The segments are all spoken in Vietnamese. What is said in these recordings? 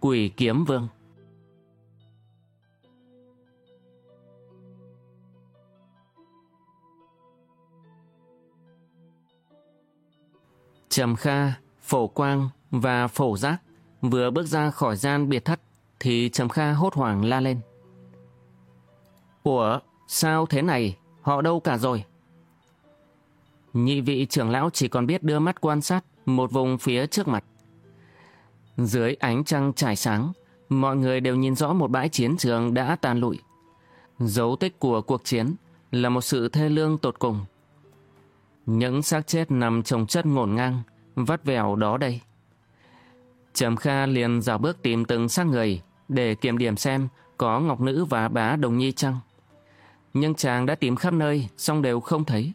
Quỷ Kiếm Vương. Trầm Kha, Phổ Quang và Phổ Giác vừa bước ra khỏi gian biệt thất thì Trầm Kha hốt hoảng la lên. Ủa, sao thế này? Họ đâu cả rồi? Nhị vị trưởng lão chỉ còn biết đưa mắt quan sát một vùng phía trước mặt. Dưới ánh trăng trải sáng, mọi người đều nhìn rõ một bãi chiến trường đã tàn lụi. Dấu tích của cuộc chiến là một sự thê lương tột cùng. Những xác chết nằm trồng chất ngổn ngang, vắt vẻo đó đây. Trầm Kha liền dào bước tìm từng xác người để kiểm điểm xem có Ngọc Nữ và bá Đồng Nhi chăng. Nhưng chàng đã tìm khắp nơi, xong đều không thấy.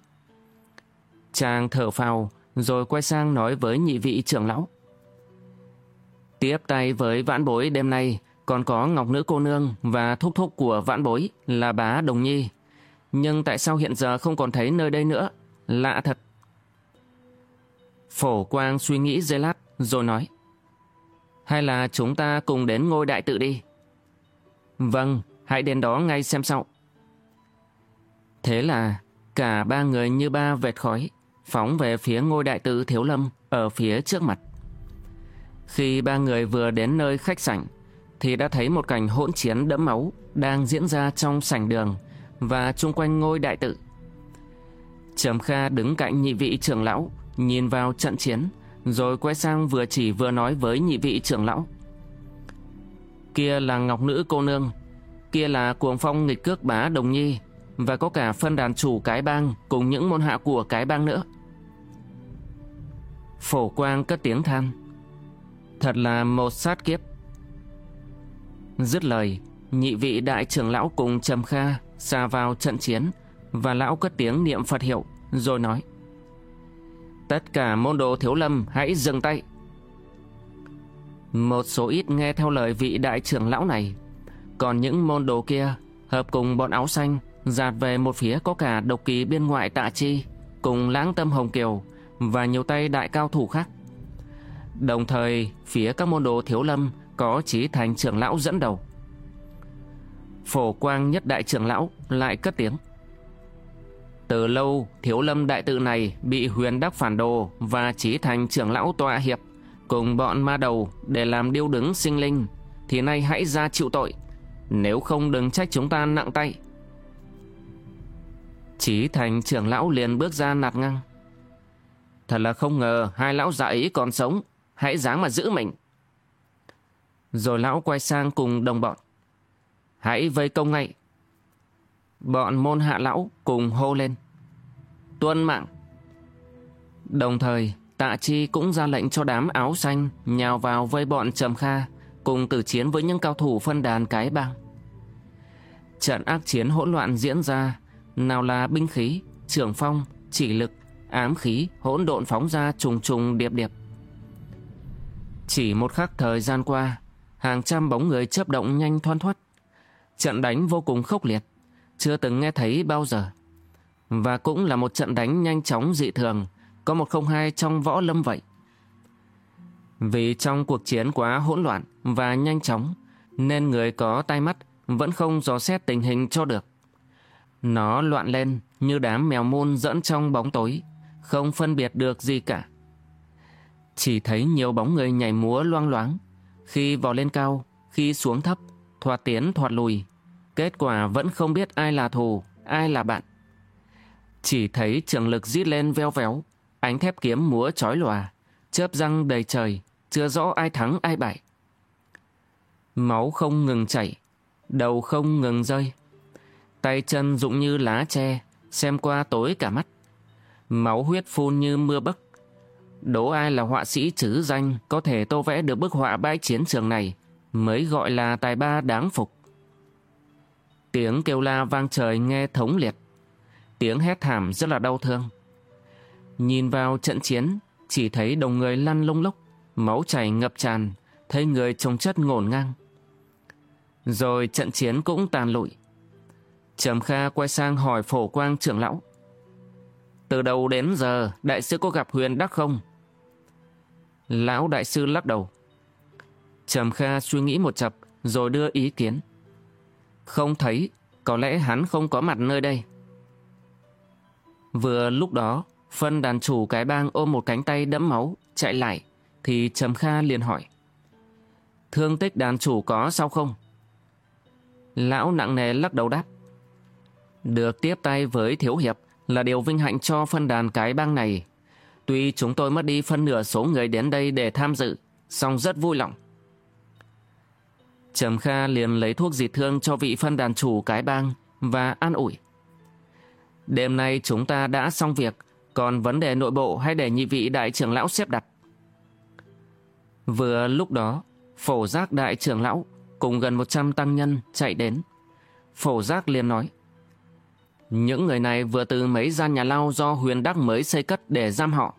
Chàng thở phào, rồi quay sang nói với nhị vị trưởng lão. Tiếp tay với vãn bối đêm nay còn có Ngọc Nữ Cô Nương và thúc thúc của vãn bối là bá Đồng Nhi. Nhưng tại sao hiện giờ không còn thấy nơi đây nữa? Lạ thật. Phổ Quang suy nghĩ giây lát rồi nói. Hay là chúng ta cùng đến ngôi đại tự đi? Vâng, hãy đến đó ngay xem sau. Thế là cả ba người như ba vệt khói phóng về phía ngôi đại tự Thiếu Lâm ở phía trước mặt. Khi ba người vừa đến nơi khách sảnh, thì đã thấy một cảnh hỗn chiến đẫm máu đang diễn ra trong sảnh đường và chung quanh ngôi đại tự. Trầm Kha đứng cạnh nhị vị trưởng lão, nhìn vào trận chiến, rồi quay sang vừa chỉ vừa nói với nhị vị trưởng lão. Kia là Ngọc Nữ cô nương, kia là cuồng phong nghịch cước bá Đồng Nhi, và có cả phân đàn chủ cái bang cùng những môn hạ của cái bang nữa. Phổ Quang cất tiếng than. Thật là một sát kiếp. Dứt lời, nhị vị đại trưởng lão cùng Trầm Kha xa vào trận chiến và lão cất tiếng niệm Phật hiệu rồi nói Tất cả môn đồ thiếu lâm hãy dừng tay. Một số ít nghe theo lời vị đại trưởng lão này, còn những môn đồ kia hợp cùng bọn áo xanh dạt về một phía có cả độc kỳ biên ngoại tạ chi cùng lãng tâm hồng kiều và nhiều tay đại cao thủ khác. Đồng thời, phía các môn đồ thiếu lâm có trí thành trưởng lão dẫn đầu. Phổ quang nhất đại trưởng lão lại cất tiếng. Từ lâu, thiếu lâm đại tự này bị huyền đắc phản đồ và trí thành trưởng lão tọa hiệp cùng bọn ma đầu để làm điêu đứng sinh linh, thì nay hãy ra chịu tội. Nếu không đừng trách chúng ta nặng tay. Trí thành trưởng lão liền bước ra nạt ngang. Thật là không ngờ hai lão già ấy còn sống, hãy dáng mà giữ mình. Rồi lão quay sang cùng đồng bọn. Hãy vây công ngay. Bọn môn hạ lão cùng hô lên. Tuân mạng. Đồng thời, tạ chi cũng ra lệnh cho đám áo xanh nhào vào vây bọn Trầm Kha cùng tử chiến với những cao thủ phân đàn cái bang. Trận ác chiến hỗn loạn diễn ra, nào là binh khí, trưởng phong, chỉ lực, ám khí hỗn độn phóng ra trùng trùng điệp điệp. Chỉ một khắc thời gian qua, hàng trăm bóng người chớp động nhanh thoăn thoắt. Trận đánh vô cùng khốc liệt, chưa từng nghe thấy bao giờ. Và cũng là một trận đánh nhanh chóng dị thường, có một không hai trong võ lâm vậy. Vì trong cuộc chiến quá hỗn loạn và nhanh chóng, nên người có tai mắt vẫn không dò xét tình hình cho được. Nó loạn lên như đám mèo môn dẫn trong bóng tối, không phân biệt được gì cả. Chỉ thấy nhiều bóng người nhảy múa loang loáng, khi vò lên cao, khi xuống thấp, thoạt tiến thoạt lùi. Kết quả vẫn không biết ai là thù, ai là bạn. Chỉ thấy trường lực rít lên veo véo, ánh thép kiếm múa chói lòa, chớp răng đầy trời, chưa rõ ai thắng ai bại. Máu không ngừng chảy, đầu không ngừng rơi. Tay chân rụng như lá tre, xem qua tối cả mắt. Máu huyết phun như mưa bấc. Đố ai là họa sĩ chữ danh có thể tô vẽ được bức họa bãi chiến trường này mới gọi là tài ba đáng phục. Tiếng kêu la vang trời nghe thống liệt. Tiếng hét thảm rất là đau thương. Nhìn vào trận chiến, chỉ thấy đồng người lăn lông lốc, máu chảy ngập tràn, thấy người trông chất ngổn ngang. Rồi trận chiến cũng tàn lụi. Trầm Kha quay sang hỏi phổ quang trưởng lão. Từ đầu đến giờ, đại sư có gặp huyền đắc không? Lão đại sư lắc đầu. Trầm Kha suy nghĩ một chập, rồi đưa ý kiến. Không thấy, có lẽ hắn không có mặt nơi đây. Vừa lúc đó, phân đàn chủ cái bang ôm một cánh tay đẫm máu, chạy lại, thì Trầm Kha liền hỏi. Thương tích đàn chủ có sao không? Lão nặng nề lắc đầu đáp. Được tiếp tay với Thiếu Hiệp là điều vinh hạnh cho phân đàn cái bang này. Tuy chúng tôi mất đi phân nửa số người đến đây để tham dự, song rất vui lòng. Trầm Kha liền lấy thuốc diệt thương cho vị phân đàn chủ cái bang và an ủi. Đêm nay chúng ta đã xong việc, còn vấn đề nội bộ hay để nhị vị đại trưởng lão xếp đặt. Vừa lúc đó, phổ giác đại trưởng lão cùng gần 100 tăng nhân chạy đến. Phổ giác liền nói. Những người này vừa từ mấy gian nhà lao do huyền đắc mới xây cất để giam họ.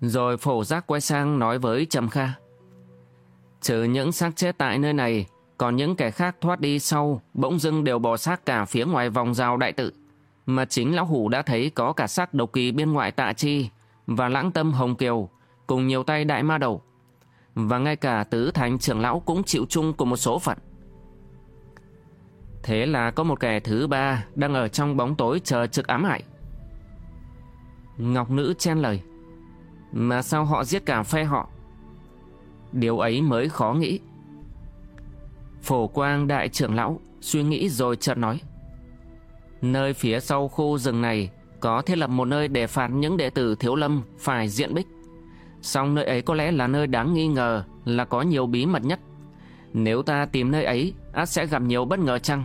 Rồi phổ giác quay sang nói với Trầm Kha. Trừ những xác chết tại nơi này, còn những kẻ khác thoát đi sau, bỗng dưng đều bỏ xác cả phía ngoài vòng rào đại tự. Mà chính lão hủ đã thấy có cả xác độc kỳ bên ngoại tạ chi và lãng tâm hồng kiều, cùng nhiều tay đại ma đầu. Và ngay cả tứ thành trưởng lão cũng chịu chung của một số phận. Thế là có một kẻ thứ ba đang ở trong bóng tối chờ trực ám hại. Ngọc Nữ chen lời. Mà sao họ giết cả phe họ? Điều ấy mới khó nghĩ. Phổ Quang đại trưởng lão suy nghĩ rồi chợt nói. Nơi phía sau khu rừng này có thiết lập một nơi để phạt những đệ tử thiếu lâm phải diện bích. Song nơi ấy có lẽ là nơi đáng nghi ngờ là có nhiều bí mật nhất. Nếu ta tìm nơi ấy, át sẽ gặp nhiều bất ngờ chăng?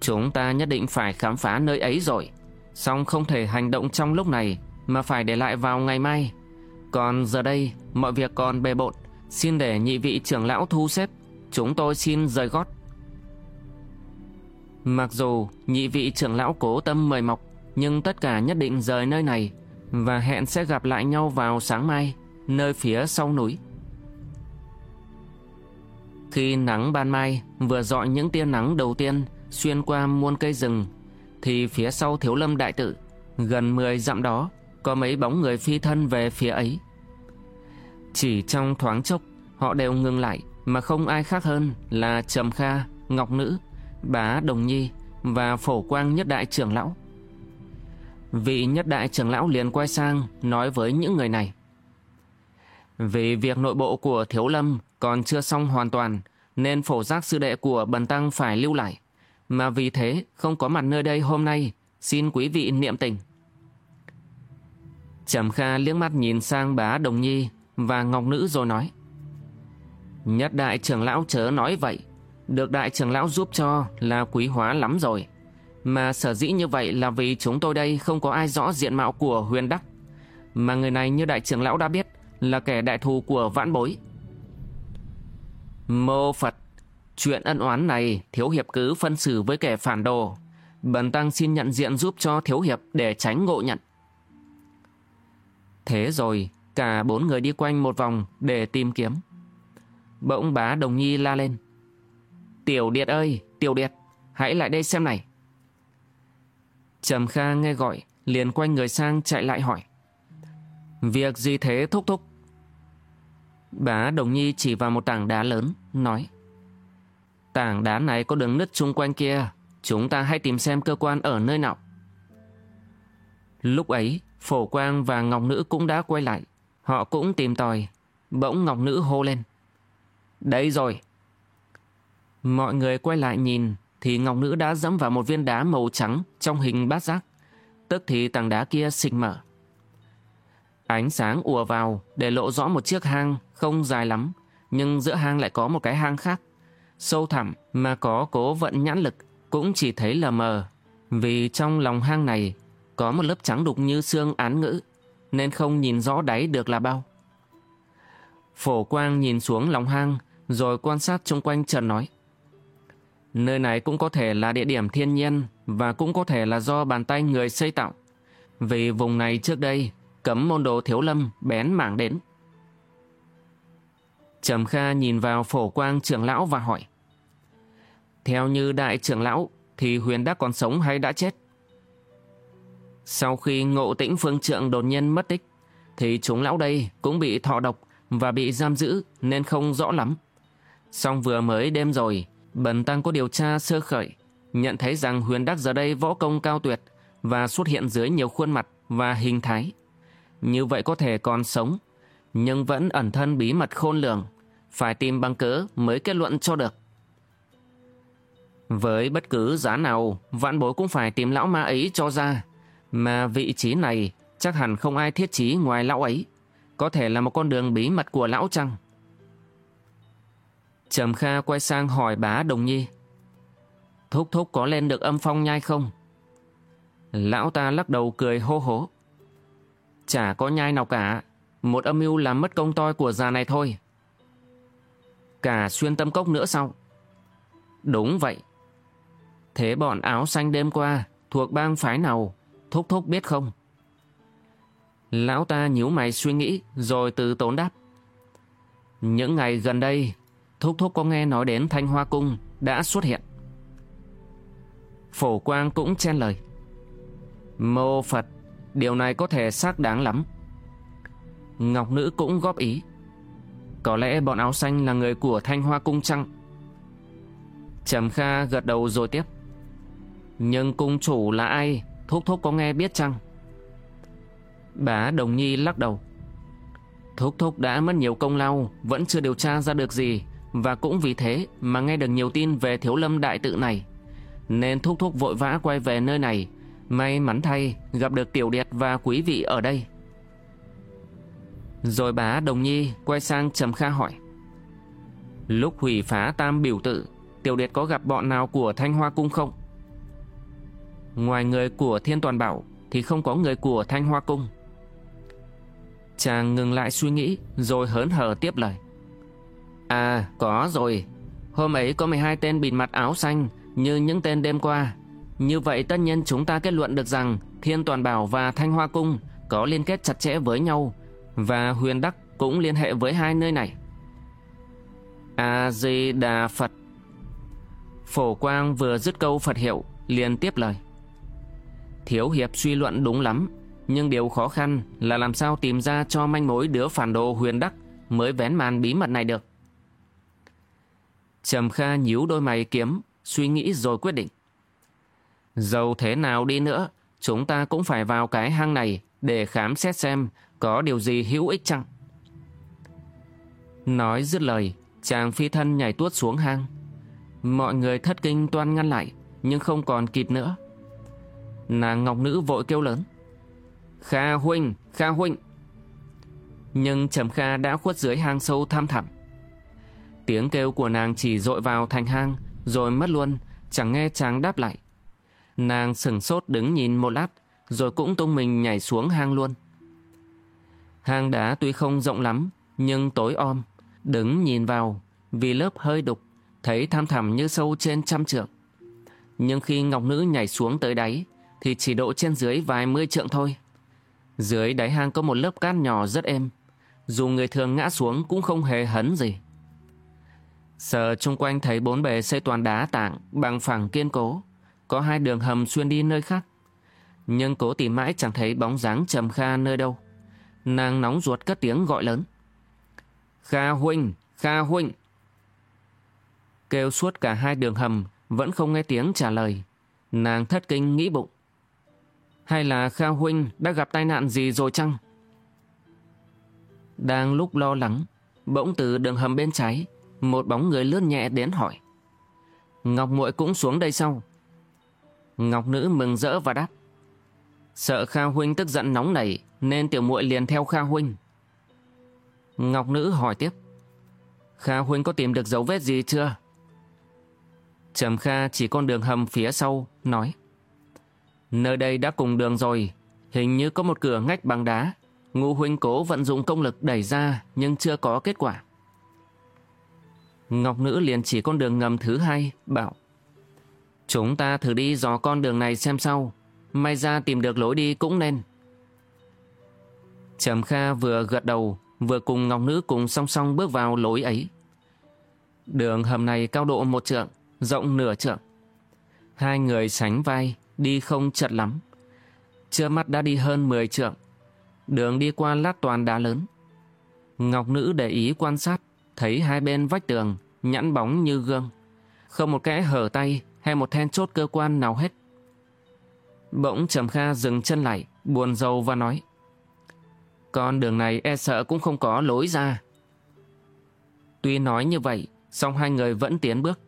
Chúng ta nhất định phải khám phá nơi ấy rồi. Song không thể hành động trong lúc này, mà phải để lại vào ngày mai. Còn giờ đây, mọi việc còn bề bộn. Xin để nhị vị trưởng lão thu xếp. Chúng tôi xin rời gót. Mặc dù nhị vị trưởng lão cố tâm mời mọc, nhưng tất cả nhất định rời nơi này và hẹn sẽ gặp lại nhau vào sáng mai, nơi phía sau núi. Khi nắng ban mai vừa dọi những tia nắng đầu tiên xuyên qua muôn cây rừng, thì phía sau thiếu lâm đại tự, gần 10 dặm đó, có mấy bóng người phi thân về phía ấy. Chỉ trong thoáng chốc, họ đều ngừng lại mà không ai khác hơn là Trầm Kha, Ngọc Nữ, Bá Đồng Nhi và Phổ Quang Nhất Đại trưởng lão. Vị Nhất Đại trưởng lão liền quay sang nói với những người này. Vì việc nội bộ của Thiếu Lâm còn chưa xong hoàn toàn nên phổ giác sư đệ của Bần Tăng phải lưu lại. Mà vì thế không có mặt nơi đây hôm nay, xin quý vị niệm tình. Trầm Kha liếc mắt nhìn sang bá Đồng Nhi và Ngọc Nữ rồi nói. Nhất đại trưởng lão chớ nói vậy, được đại trưởng lão giúp cho là quý hóa lắm rồi. Mà sở dĩ như vậy là vì chúng tôi đây không có ai rõ diện mạo của huyền đắc. Mà người này như đại trưởng lão đã biết là kẻ đại thù của vãn bối. Mô Phật, chuyện ân oán này thiếu hiệp cứ phân xử với kẻ phản đồ. Bần tăng xin nhận diện giúp cho thiếu hiệp để tránh ngộ nhận. Thế rồi, cả bốn người đi quanh một vòng để tìm kiếm. Bỗng bá Đồng Nhi la lên. Tiểu Điệt ơi, Tiểu Điệt, hãy lại đây xem này. Trầm Kha nghe gọi, liền quanh người sang chạy lại hỏi. Việc gì thế thúc thúc? Bá Đồng Nhi chỉ vào một tảng đá lớn, nói. Tảng đá này có đường nứt chung quanh kia, chúng ta hãy tìm xem cơ quan ở nơi nào. Lúc ấy, Phổ Quang và Ngọc Nữ cũng đã quay lại. Họ cũng tìm tòi. Bỗng Ngọc Nữ hô lên. đấy rồi. Mọi người quay lại nhìn thì Ngọc Nữ đã dẫm vào một viên đá màu trắng trong hình bát giác. Tức thì tảng đá kia xịch mở. Ánh sáng ùa vào để lộ rõ một chiếc hang không dài lắm, nhưng giữa hang lại có một cái hang khác. Sâu thẳm mà có cố vận nhãn lực cũng chỉ thấy lờ mờ, vì trong lòng hang này có một lớp trắng đục như xương án ngữ, nên không nhìn rõ đáy được là bao. Phổ quang nhìn xuống lòng hang rồi quan sát xung quanh trần nói. Nơi này cũng có thể là địa điểm thiên nhiên và cũng có thể là do bàn tay người xây tạo. Vì vùng này trước đây cấm môn đồ thiếu lâm bén mảng đến. Trầm Kha nhìn vào phổ quang trưởng lão và hỏi. Theo như đại trưởng lão thì huyền đắc còn sống hay đã chết? Sau khi ngộ tĩnh phương trượng đột nhiên mất tích thì chúng lão đây cũng bị thọ độc và bị giam giữ nên không rõ lắm. Song vừa mới đêm rồi, Bần Tăng có điều tra sơ khởi, nhận thấy rằng huyền đắc giờ đây võ công cao tuyệt và xuất hiện dưới nhiều khuôn mặt và hình thái. Như vậy có thể còn sống, nhưng vẫn ẩn thân bí mật khôn lường, phải tìm bằng cớ mới kết luận cho được. Với bất cứ giá nào, vạn bối cũng phải tìm lão ma ấy cho ra, mà vị trí này chắc hẳn không ai thiết trí ngoài lão ấy. Có thể là một con đường bí mật của lão chăng? Trầm Kha quay sang hỏi bá Đồng Nhi. Thúc thúc có lên được âm phong nhai không? Lão ta lắc đầu cười hô hố. Chả có nhai nào cả, một âm mưu làm mất công toi của già này thôi. Cả xuyên tâm cốc nữa sao? Đúng vậy. Thế bọn áo xanh đêm qua thuộc bang phái nào, thúc thúc biết không? Lão ta nhíu mày suy nghĩ rồi từ tốn đáp. Những ngày gần đây, Thúc Thúc có nghe nói đến Thanh Hoa Cung đã xuất hiện. Phổ Quang cũng chen lời. Mô Phật, điều này có thể xác đáng lắm. Ngọc Nữ cũng góp ý. Có lẽ bọn áo xanh là người của Thanh Hoa Cung chăng? Trầm Kha gật đầu rồi tiếp. Nhưng cung chủ là ai? Thúc Thúc có nghe biết chăng? Bá Đồng Nhi lắc đầu. Thúc Thúc đã mất nhiều công lao, vẫn chưa điều tra ra được gì, và cũng vì thế mà nghe được nhiều tin về thiếu lâm đại tự này. Nên Thúc Thúc vội vã quay về nơi này, may mắn thay gặp được Tiểu Điệt và quý vị ở đây. Rồi bá Đồng Nhi quay sang Trầm Kha hỏi. Lúc hủy phá tam biểu tự, Tiểu Điệt có gặp bọn nào của Thanh Hoa Cung không? Ngoài người của Thiên Toàn Bảo thì không có người của Thanh Hoa Cung. Chàng ngừng lại suy nghĩ rồi hớn hở tiếp lời. À có rồi Hôm ấy có 12 tên bịt mặt áo xanh Như những tên đêm qua như vậy tất nhiên chúng ta kết luận được rằng Thiên Toàn Bảo và Thanh Hoa Cung Có liên kết chặt chẽ với nhau Và Huyền Đắc cũng liên hệ với hai nơi này. A-di-đà Phật Phổ Quang vừa dứt câu Phật hiệu liền tiếp lời. Thiếu Hiệp suy luận đúng lắm Nhưng điều khó khăn là làm sao tìm ra cho manh mối đứa phản đồ huyền đắc Mới vén màn bí mật này được. Trầm Kha nhíu đôi mày kiếm, suy nghĩ rồi quyết định. Dầu thế nào đi nữa, chúng ta cũng phải vào cái hang này để khám xét xem có điều gì hữu ích chăng. Nói dứt lời, chàng phi thân nhảy tuốt xuống hang. Mọi người thất kinh toan ngăn lại, nhưng không còn kịp nữa. Nàng ngọc nữ vội kêu lớn. Kha huynh, Kha huynh. Nhưng Trầm Kha đã khuất dưới hang sâu thăm thẳm. Tiếng kêu của nàng chỉ dội vào thành hang, rồi mất luôn, chẳng nghe chàng đáp lại. Nàng sừng sốt đứng nhìn một lát, rồi cũng tung mình nhảy xuống hang luôn. Hang đá tuy không rộng lắm, nhưng tối om, đứng nhìn vào, vì lớp hơi đục, thấy tham thẳm như sâu trên trăm trượng. Nhưng khi Ngọc Nữ nhảy xuống tới đáy, thì chỉ độ trên dưới vài mươi trượng thôi. Dưới đáy hang có một lớp cát nhỏ rất êm, dù người thường ngã xuống cũng không hề hấn gì. Sờ chung quanh thấy bốn bề xây toàn đá tảng bằng phẳng kiên cố, có hai đường hầm xuyên đi nơi khác. Nhưng cố tìm mãi chẳng thấy bóng dáng trầm kha nơi đâu. Nàng nóng ruột cất tiếng gọi lớn. Kha huynh, Kha huynh. Kêu suốt cả hai đường hầm vẫn không nghe tiếng trả lời. Nàng thất kinh nghĩ bụng. Hay là Kha huynh đã gặp tai nạn gì rồi chăng? Đang lúc lo lắng, bỗng từ đường hầm bên trái một bóng người lướt nhẹ đến hỏi. Ngọc muội cũng xuống đây sau Ngọc nữ mừng rỡ và đáp. Sợ Kha huynh tức giận nóng nảy nên tiểu muội liền theo Kha huynh. Ngọc nữ hỏi tiếp. Kha huynh có tìm được dấu vết gì chưa? Trầm Kha chỉ con đường hầm phía sau, nói. Nơi đây đã cùng đường rồi, hình như có một cửa ngách bằng đá, Ngũ huynh cố vận dụng công lực đẩy ra nhưng chưa có kết quả. Ngọc Nữ liền chỉ con đường ngầm thứ hai, bảo Chúng ta thử đi dò con đường này xem sau, may ra tìm được lối đi cũng nên. Trầm Kha vừa gật đầu, vừa cùng Ngọc Nữ cùng song song bước vào lối ấy. Đường hầm này cao độ một trượng, rộng nửa trượng. Hai người sánh vai, đi không chật lắm. Chưa mắt đã đi hơn 10 trượng. Đường đi qua lát toàn đá lớn. Ngọc Nữ để ý quan sát, thấy hai bên vách tường, nhẵn bóng như gương. Không một kẽ hở tay hay một then chốt cơ quan nào hết. Bỗng Trầm Kha dừng chân lại, buồn rầu và nói. Con đường này e sợ cũng không có lối ra. Tuy nói như vậy, song hai người vẫn tiến bước.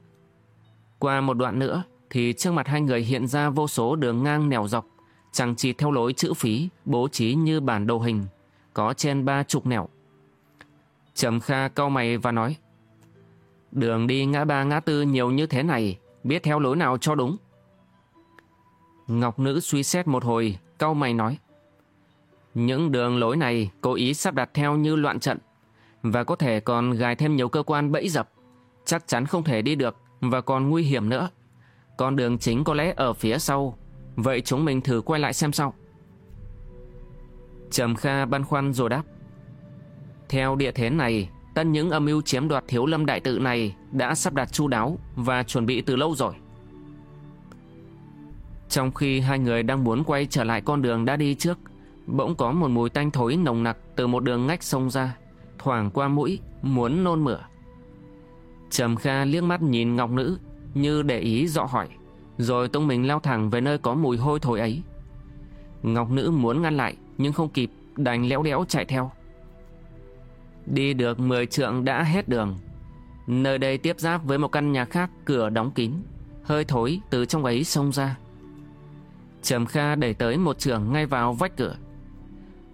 Qua một đoạn nữa, thì trước mặt hai người hiện ra vô số đường ngang nẻo dọc, chẳng chỉ theo lối chữ phí, bố trí như bản đồ hình, có trên ba chục nẻo. Trầm Kha cau mày và nói, Đường đi ngã ba ngã tư nhiều như thế này, biết theo lối nào cho đúng. Ngọc Nữ suy xét một hồi, cau mày nói, Những đường lối này cố ý sắp đặt theo như loạn trận, và có thể còn gài thêm nhiều cơ quan bẫy dập, chắc chắn không thể đi được và còn nguy hiểm nữa. Con đường chính có lẽ ở phía sau Vậy chúng mình thử quay lại xem sau Trầm Kha băn khoăn rồi đáp Theo địa thế này Tân những âm mưu chiếm đoạt thiếu lâm đại tự này Đã sắp đặt chu đáo Và chuẩn bị từ lâu rồi. Trong khi hai người đang muốn quay trở lại con đường đã đi trước, Bỗng có một mùi tanh thối nồng nặc Từ một đường ngách sông ra, Thoảng qua mũi, Muốn nôn mửa. Trầm Kha liếc mắt nhìn Ngọc Nữ như để ý dọ hỏi, Rồi tung mình lao thẳng về nơi có mùi hôi thối ấy. Ngọc Nữ muốn ngăn lại, Nhưng không kịp, đành léo đéo chạy theo. Đi được 10 trượng đã hết đường. Nơi đây tiếp giáp với một căn nhà khác, Cửa đóng kín. Hơi thối từ trong ấy xông ra. Trầm Kha đẩy tới một trường ngay vào vách cửa.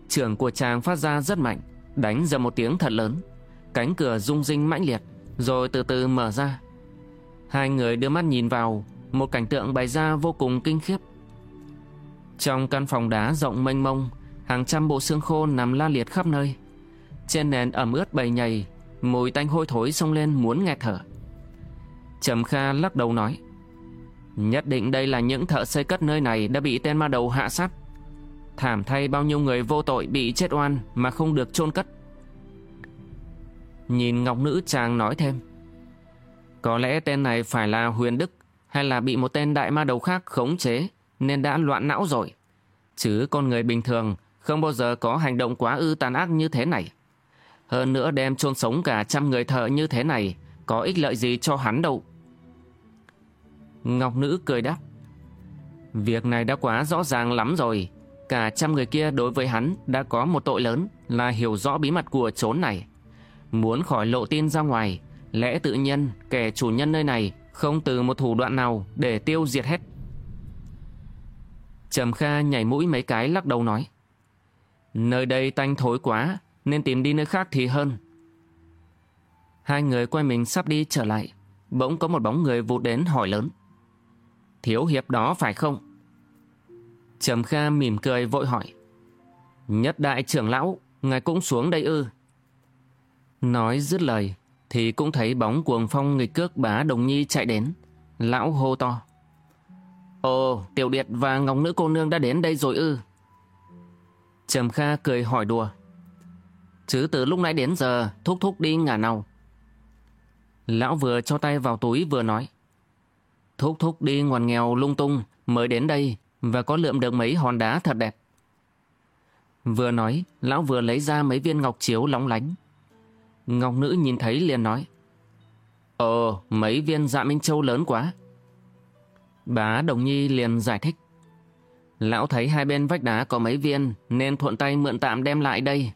Trường của chàng phát ra rất mạnh, Đánh ra một tiếng thật lớn. Cánh cửa rung rinh mãnh liệt, Rồi từ từ mở ra. Hai người đưa mắt nhìn vào, Một cảnh tượng bày ra vô cùng kinh khiếp. Trong căn phòng đá rộng mênh mông, Hàng trăm bộ xương khô nằm la liệt khắp nơi. Trên nền ẩm ướt bầy nhầy, Mùi tanh hôi thối xông lên muốn nghẹt thở Trầm Kha lắc đầu nói, Nhất định đây là những thợ xây cất nơi này Đã bị tên ma đầu hạ sát Thảm thay bao nhiêu người vô tội bị chết oan Mà không được chôn cất Nhìn ngọc nữ chàng nói thêm, có lẽ tên này phải là Huyền Đức hay là bị một tên đại ma đầu khác khống chế nên đã loạn não rồi. Chứ con người bình thường không bao giờ có hành động quá ư tàn ác như thế này. Hơn nữa đem chôn sống cả trăm người thợ như thế này, có ích lợi gì cho hắn đâu. Ngọc Nữ cười đáp. Việc này đã quá rõ ràng lắm rồi. Cả trăm người kia đối với hắn đã có một tội lớn là hiểu rõ bí mật của chốn này. Muốn khỏi lộ tin ra ngoài, Lẽ tự nhiên kẻ chủ nhân nơi này không từ một thủ đoạn nào để tiêu diệt hết. Trầm Kha nhảy mũi mấy cái lắc đầu nói. Nơi đây tanh thối quá nên tìm đi nơi khác thì hơn. Hai người quay mình sắp đi trở lại. Bỗng có một bóng người vụt đến hỏi lớn. Thiếu hiệp đó phải không? Trầm Kha mỉm cười vội hỏi. Nhất đại trưởng lão, ngài cũng xuống đây ư. Nói dứt lời, thì cũng thấy bóng cuồng phong nghịch cước bá Đồng Nhi chạy đến. Lão hô to. Ồ, Tiểu Điệt và Ngọc Nữ cô nương đã đến đây rồi ư. Trầm Kha cười hỏi đùa. Chứ từ lúc nãy đến giờ, thúc thúc đi ngả nào. Lão vừa cho tay vào túi vừa nói. Thúc thúc đi ngoằn nghèo lung tung mới đến đây và có lượm được mấy hòn đá thật đẹp. Vừa nói, lão vừa lấy ra mấy viên ngọc chiếu lóng lánh. Ngọc Nữ nhìn thấy liền nói. Ồ, mấy viên dạ Minh Châu lớn quá. Bá Đồng Nhi liền giải thích. Lão thấy hai bên vách đá có mấy viên nên thuận tay mượn tạm đem lại đây.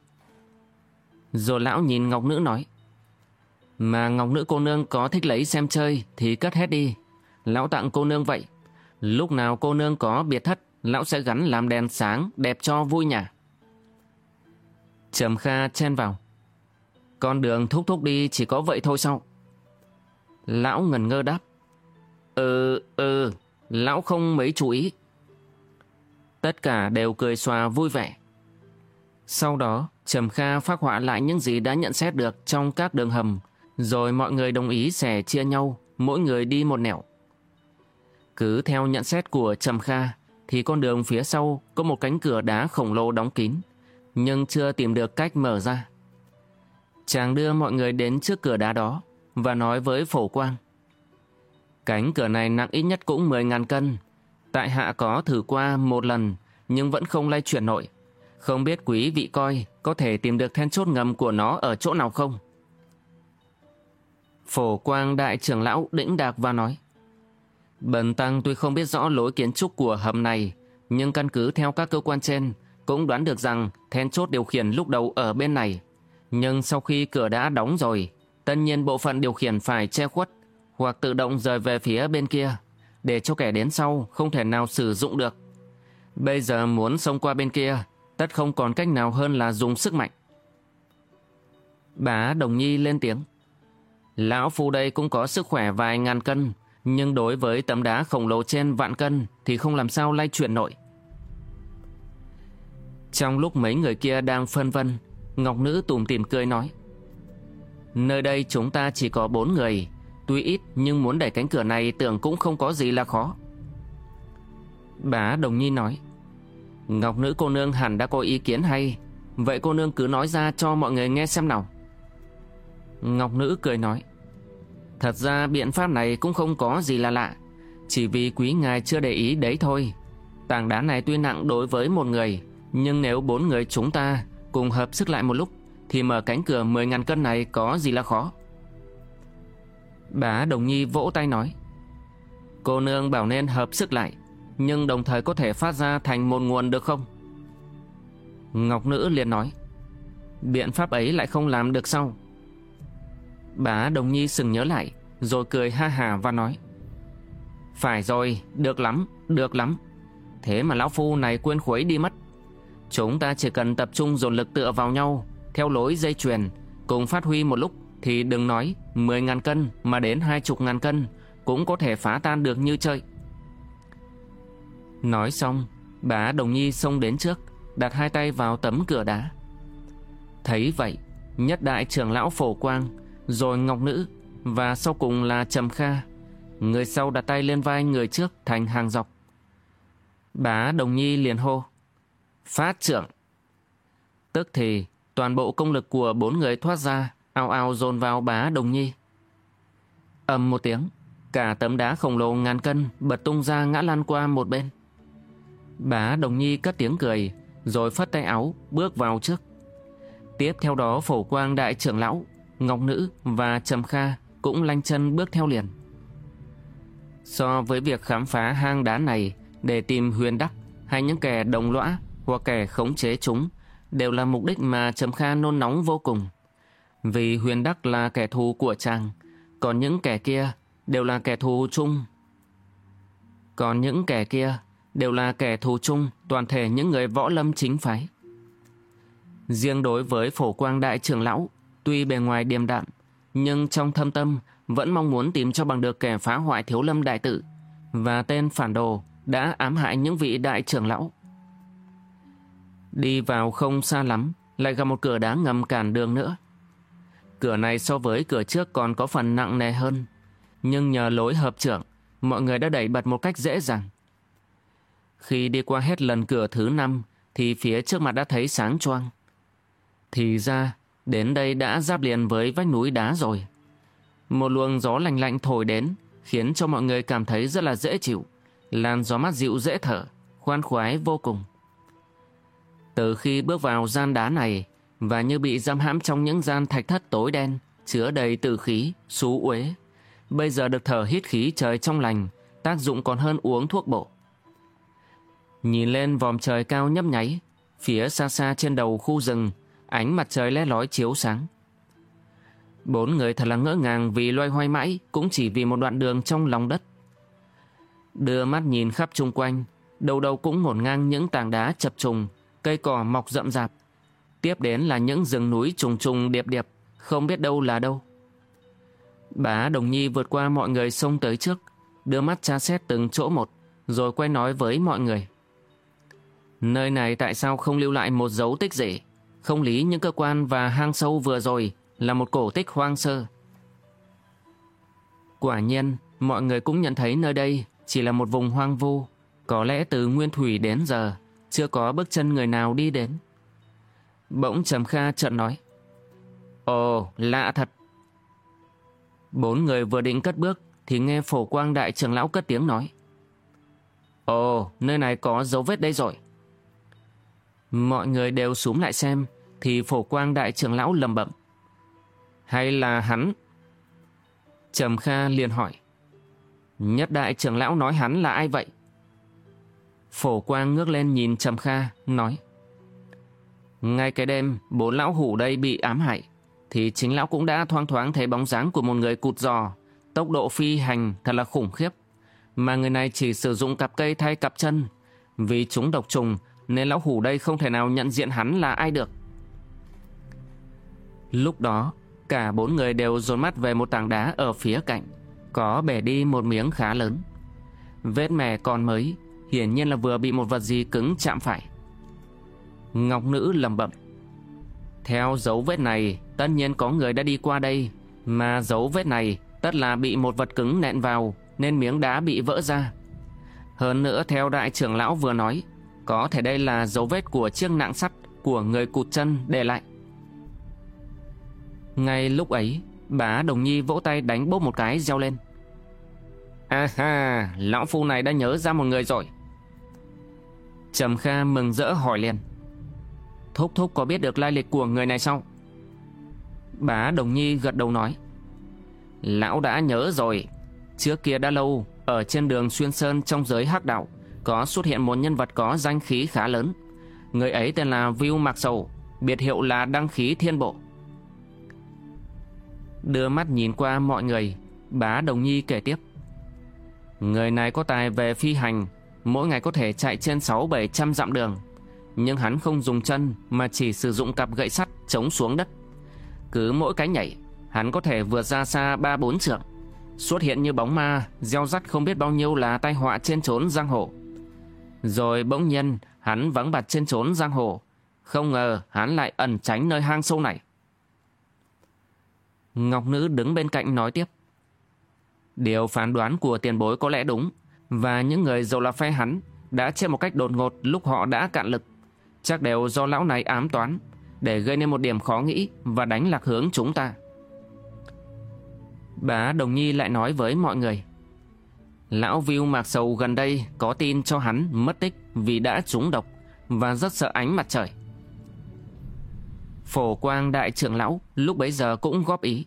Rồi lão nhìn Ngọc Nữ nói. Mà Ngọc Nữ cô nương có thích lấy xem chơi thì cất hết đi. Lão tặng cô nương vậy. Lúc nào cô nương có biệt thất, lão sẽ gắn làm đèn sáng đẹp cho vui nhà. Trầm Kha chen vào. Con đường thúc thúc đi chỉ có vậy thôi sao? Lão ngần ngơ đáp. Ừ, ừ, lão không mấy chú ý. Tất cả đều cười xòa vui vẻ. Sau đó, Trầm Kha phát họa lại những gì đã nhận xét được trong các đường hầm, rồi mọi người đồng ý sẻ chia nhau, mỗi người đi một nẻo. Cứ theo nhận xét của Trầm Kha, thì con đường phía sau có một cánh cửa đá khổng lồ đóng kín, nhưng chưa tìm được cách mở ra. Chàng đưa mọi người đến trước cửa đá đó và nói với Phổ Quang. Cánh cửa này nặng ít nhất cũng 10.000 cân. Tại hạ có thử qua một lần nhưng vẫn không lay chuyển nổi. Không biết quý vị coi có thể tìm được then chốt ngầm của nó ở chỗ nào không? Phổ Quang đại trưởng lão đĩnh đạc và nói. Bần tăng tuy không biết rõ lối kiến trúc của hầm này, nhưng căn cứ theo các cơ quan trên, cũng đoán được rằng then chốt điều khiển lúc đầu ở bên này. Nhưng sau khi cửa đã đóng rồi, tất nhiên bộ phận điều khiển phải che khuất hoặc tự động rời về phía bên kia, để cho kẻ đến sau không thể nào sử dụng được. Bây giờ muốn xông qua bên kia, tất không còn cách nào hơn là dùng sức mạnh. Bá Đồng Nhi lên tiếng. Lão Phu đây cũng có sức khỏe vài ngàn cân, nhưng đối với tấm đá khổng lồ trên vạn cân thì không làm sao lay chuyển nổi. Trong lúc mấy người kia đang phân vân, Ngọc Nữ tùm tìm cười nói. Nơi đây chúng ta chỉ có bốn người, tuy ít nhưng muốn đẩy cánh cửa này tưởng cũng không có gì là khó. Bá Đồng Nhi nói. Ngọc Nữ cô nương hẳn đã có ý kiến hay, vậy cô nương cứ nói ra cho mọi người nghe xem nào. Ngọc Nữ cười nói. Thật ra biện pháp này cũng không có gì là lạ Chỉ vì quý ngài chưa để ý đấy thôi Tảng đá này tuy nặng đối với một người Nhưng nếu bốn người chúng ta Cùng hợp sức lại một lúc Thì mở cánh cửa 10.000 cân này có gì là khó Bá Đồng Nhi vỗ tay nói Cô nương bảo nên hợp sức lại nhưng đồng thời có thể phát ra thành một nguồn được không? Ngọc Nữ liền nói Biện pháp ấy lại không làm được sao? Bá Đồng Nhi sừng nhớ lại Rồi cười ha hà và nói Phải rồi, được lắm, được lắm. Thế mà lão phu này quên khuấy đi mất. Chúng ta chỉ cần tập trung dồn lực tựa vào nhau Theo lối dây chuyền Cùng phát huy một lúc Thì đừng nói 10.000 cân mà đến 20.000 cân Cũng có thể phá tan được như chơi. Nói xong bà Đồng Nhi xông đến trước Đặt hai tay vào tấm cửa đá Thấy vậy Nhất đại trưởng lão phổ quang rồi Ngọc Nữ và sau cùng là Trầm Kha. Người sau đặt tay lên vai người trước thành hàng dọc. Bá Đồng Nhi liền hô. Phát trưởng. Tức thì toàn bộ công lực của bốn người thoát ra, ao ao dồn vào bá Đồng Nhi. ầm một tiếng, cả tấm đá khổng lồ ngàn cân bật tung ra ngã lan qua một bên. Bá Đồng Nhi cất tiếng cười, rồi phất tay áo, bước vào trước. Tiếp theo đó phổ quang đại trưởng lão Ngọc Nữ và Trầm Kha cũng lanh chân bước theo liền. So với việc khám phá hang đá này để tìm huyền đắc hay những kẻ đồng lõa hoặc kẻ khống chế chúng đều là mục đích mà Trầm Kha nôn nóng vô cùng. Vì huyền đắc là kẻ thù của chàng, còn những kẻ kia đều là kẻ thù chung. Còn những kẻ kia đều là kẻ thù chung toàn thể những người võ lâm chính phái. Riêng đối với phổ quang đại trưởng lão Tuy bề ngoài điềm đạm, nhưng trong thâm tâm vẫn mong muốn tìm cho bằng được kẻ phá hoại thiếu lâm đại tự và tên phản đồ đã ám hại những vị đại trưởng lão. Đi vào không xa lắm, lại gặp một cửa đá ngầm cản đường nữa. Cửa này so với cửa trước còn có phần nặng nề hơn, nhưng nhờ lối hợp trưởng, mọi người đã đẩy bật một cách dễ dàng. Khi đi qua hết lần cửa thứ năm, thì phía trước mặt đã thấy sáng choang. Thì ra, Đến đây đã giáp liền với vách núi đá rồi. Một luồng gió lạnh lạnh thổi đến, khiến cho mọi người cảm thấy rất là dễ chịu. Làn gió mát dịu dễ thở, khoan khoái vô cùng. Từ khi bước vào gian đá này, và như bị giam hãm trong những gian thạch thất tối đen, chứa đầy tử khí, xú uế. Bây giờ được thở hít khí trời trong lành, tác dụng còn hơn uống thuốc bổ. Nhìn lên vòm trời cao nhấp nháy, phía xa xa trên đầu khu rừng Ánh mặt trời lé lói chiếu sáng. Bốn người thật là ngỡ ngàng vì loay hoay mãi cũng chỉ vì một đoạn đường trong lòng đất. Đưa mắt nhìn khắp chung quanh, đầu đầu cũng ngổn ngang những tảng đá chập trùng, cây cỏ mọc rậm rạp. Tiếp đến là những rừng núi trùng trùng điệp điệp, không biết đâu là đâu. Bá Đồng Nhi vượt qua mọi người xông tới trước, đưa mắt tra xét từng chỗ một, rồi quay nói với mọi người. Nơi này tại sao không lưu lại một dấu tích gì? không lý những cơ quan và hang sâu vừa rồi là một cổ tích hoang sơ. Quả nhiên, mọi người cũng nhận thấy nơi đây chỉ là một vùng hoang vu, có lẽ từ nguyên thủy đến giờ chưa có bước chân người nào đi đến. Bỗng Trầm Kha chợt nói. Ồ, lạ thật. Bốn người vừa định cất bước thì nghe phổ quang đại trưởng lão cất tiếng nói. Ồ, nơi này có dấu vết đây rồi. Mọi người đều xuống lại xem thì phổ quang đại trưởng lão lầm bẩm. Hay là hắn? Trầm Kha liền hỏi. Nhất đại trưởng lão nói hắn là ai vậy? Phổ quang ngước lên nhìn Trầm Kha, nói. Ngay cái đêm, bố lão hủ đây bị ám hại, thì chính lão cũng đã thoang thoáng thấy bóng dáng của một người cụt giò. Tốc độ phi hành thật là khủng khiếp. Mà người này chỉ sử dụng cặp cây thay cặp chân. Vì chúng độc trùng nên lão hủ đây không thể nào nhận diện hắn là ai được. Lúc đó, cả bốn người đều dồn mắt về một tảng đá ở phía cạnh, có bẻ đi một miếng khá lớn. Vết mè còn mới, hiển nhiên là vừa bị một vật gì cứng chạm phải. Ngọc nữ lầm bẩm. Theo dấu vết này, tất nhiên có người đã đi qua đây, mà dấu vết này tất là bị một vật cứng nện vào, nên miếng đá bị vỡ ra. Hơn nữa theo đại trưởng lão vừa nói, có thể đây là dấu vết của chiếc nạng sắt của người cụt chân để lại. Ngay lúc ấy, bá Đồng Nhi vỗ tay đánh bốp một cái reo lên. À ha, lão phu này đã nhớ ra một người rồi. Trầm Kha mừng rỡ hỏi liền. Thúc Thúc có biết được lai lịch của người này sao? Bá Đồng Nhi gật đầu nói. Lão đã nhớ rồi. Trước kia đã lâu, ở trên đường Xuyên Sơn trong giới hắc đạo, có xuất hiện một nhân vật có danh khí khá lớn. Người ấy tên là Viu Mạc Sầu, biệt hiệu là Đăng Khí Thiên Bộ. Đưa mắt nhìn qua mọi người, bá Đồng Nhi kể tiếp. Người này có tài về phi hành, mỗi ngày có thể chạy trên 6-700 dặm đường. Nhưng hắn không dùng chân mà chỉ sử dụng cặp gậy sắt chống xuống đất. Cứ mỗi cái nhảy, hắn có thể vượt ra xa 3-4 trượng. Xuất hiện như bóng ma, gieo rắt không biết bao nhiêu là tai họa trên trốn giang hồ. Rồi bỗng nhiên, hắn vắng bặt trên trốn giang hồ. Không ngờ hắn lại ẩn tránh nơi hang sâu này. Ngọc Nữ đứng bên cạnh nói tiếp. Điều phán đoán của tiền bối có lẽ đúng, và những người dầu là phe hắn đã chết một cách đột ngột lúc họ đã cạn lực. Chắc đều do lão này ám toán, để gây nên một điểm khó nghĩ và đánh lạc hướng chúng ta. Bá Đồng Nhi lại nói với mọi người. Lão Viu Mạc Sầu gần đây có tin cho hắn mất tích vì đã trúng độc và rất sợ ánh mặt trời. Phổ quang đại trưởng lão lúc bấy giờ cũng góp ý.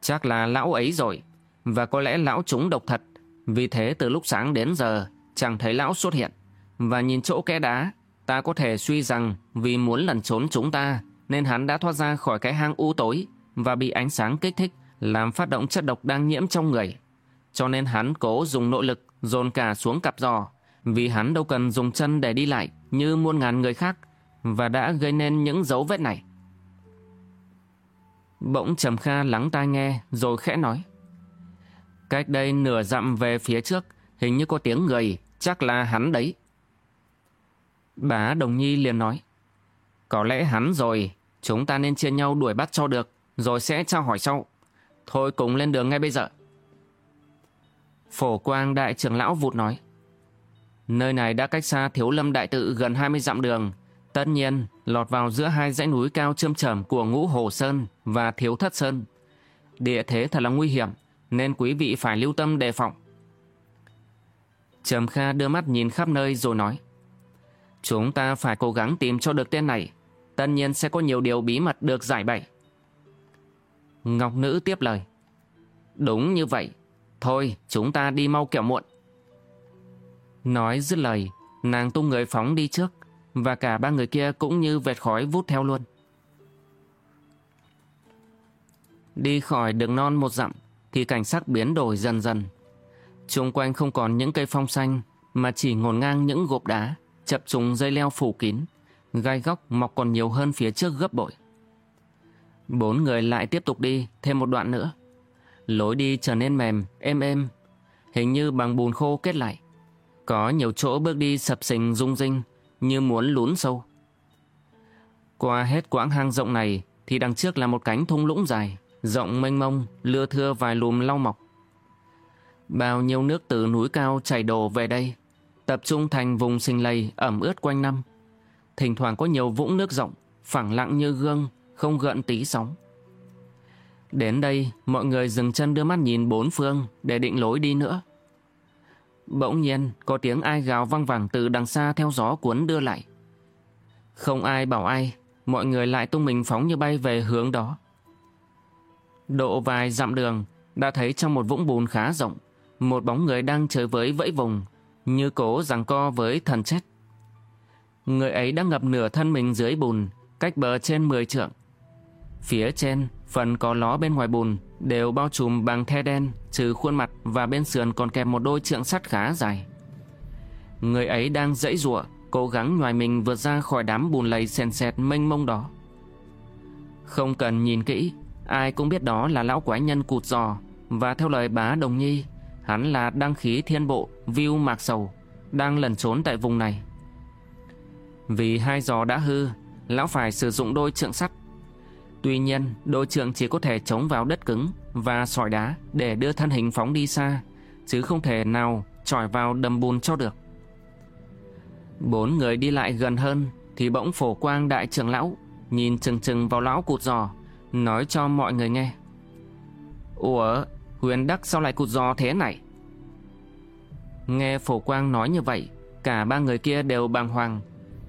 Chắc là lão ấy rồi, và có lẽ lão trúng độc thật, vì thế từ lúc sáng đến giờ chẳng thấy lão xuất hiện. Và nhìn chỗ kẽ đá, ta có thể suy rằng vì muốn lẩn trốn chúng ta, nên hắn đã thoát ra khỏi cái hang u tối và bị ánh sáng kích thích, làm phát động chất độc đang nhiễm trong người. Cho nên hắn cố dùng nội lực dồn cả xuống cặp giò, vì hắn đâu cần dùng chân để đi lại như muôn ngàn người khác và đã gây nên những dấu vết này. Bỗng Trầm Kha lắng tai nghe rồi khẽ nói. Cách đây nửa dặm về phía trước, hình như có tiếng người, chắc là hắn đấy. Bà Đồng Nhi liền nói. Có lẽ hắn rồi, chúng ta nên chia nhau đuổi bắt cho được, rồi sẽ trao hỏi sau. Thôi cùng lên đường ngay bây giờ. Phổ Quang Đại trưởng Lão vụt nói. Nơi này đã cách xa Thiếu Lâm Đại Tự gần 20 dặm đường, Tất nhiên, lọt vào giữa hai dãy núi cao trơm trầm của Ngũ Hồ Sơn và Thiếu Thất Sơn. Địa thế thật là nguy hiểm, nên quý vị phải lưu tâm đề phòng. Trầm Kha đưa mắt nhìn khắp nơi rồi nói. Chúng ta phải cố gắng tìm cho được tên này, tất nhiên sẽ có nhiều điều bí mật được giải bày. Ngọc Nữ tiếp lời. Đúng như vậy, thôi chúng ta đi mau kẻo muộn. Nói dứt lời, nàng tung người phóng đi trước, và cả ba người kia cũng như vệt khói vút theo luôn. Đi khỏi đường non một dặm thì cảnh sắc biến đổi dần dần. Trung quanh không còn những cây phong xanh mà chỉ ngổn ngang những gộp đá, chập trùng dây leo phủ kín, gai góc mọc còn nhiều hơn phía trước gấp bội. Bốn người lại tiếp tục đi thêm một đoạn nữa. Lối đi trở nên mềm, êm êm, hình như bằng bùn khô kết lại. Có nhiều chỗ bước đi sập sình rung rinh, như muốn lún sâu. Qua hết quãng hang rộng này thì đằng trước là một cánh thung lũng dài, rộng mênh mông, lưa thưa vài lùm lau mọc. Bao nhiêu nước từ núi cao chảy đổ về đây, tập trung thành vùng sinh lầy ẩm ướt quanh năm. Thỉnh thoảng có nhiều vũng nước rộng, phẳng lặng như gương, không gợn tí sóng. Đến đây, mọi người dừng chân đưa mắt nhìn bốn phương để định lối đi nữa. Bỗng nhiên, có tiếng ai gào văng vẳng từ đằng xa theo gió cuốn đưa lại. Không ai bảo ai, mọi người lại tung mình phóng như bay về hướng đó. Độ vài dặm đường, đã thấy trong một vũng bùn khá rộng, một bóng người đang chơi với vẫy vùng, như cố giằng co với thần chết. Người ấy đã ngập nửa thân mình dưới bùn, cách bờ trên 10 trượng. Phía trên, phần có ló bên ngoài bùn đều bao trùm bằng the đen, trừ khuôn mặt và bên sườn còn kèm một đôi trượng sắt khá dài. Người ấy đang dãy giụa, cố gắng ngoài mình vượt ra khỏi đám bùn lầy sền sệt mênh mông đó. Không cần nhìn kỹ, ai cũng biết đó là lão quái nhân cụt giò, và theo lời bá Đồng Nhi, hắn là đăng khí thiên bộ, view mạc sầu, đang lẩn trốn tại vùng này. Vì hai giò đã hư, lão phải sử dụng đôi trượng sắt. Tuy nhiên, đội trưởng chỉ có thể chống vào đất cứng và sỏi đá để đưa thân hình phóng đi xa, chứ không thể nào trỏi vào đầm bùn cho được. Bốn người đi lại gần hơn thì bỗng phổ quang đại trưởng lão nhìn chừng chừng vào lão cụt giò, nói cho mọi người nghe. Ủa, huyền đắc sao lại cụt giò thế này? Nghe phổ quang nói như vậy, cả ba người kia đều bàng hoàng.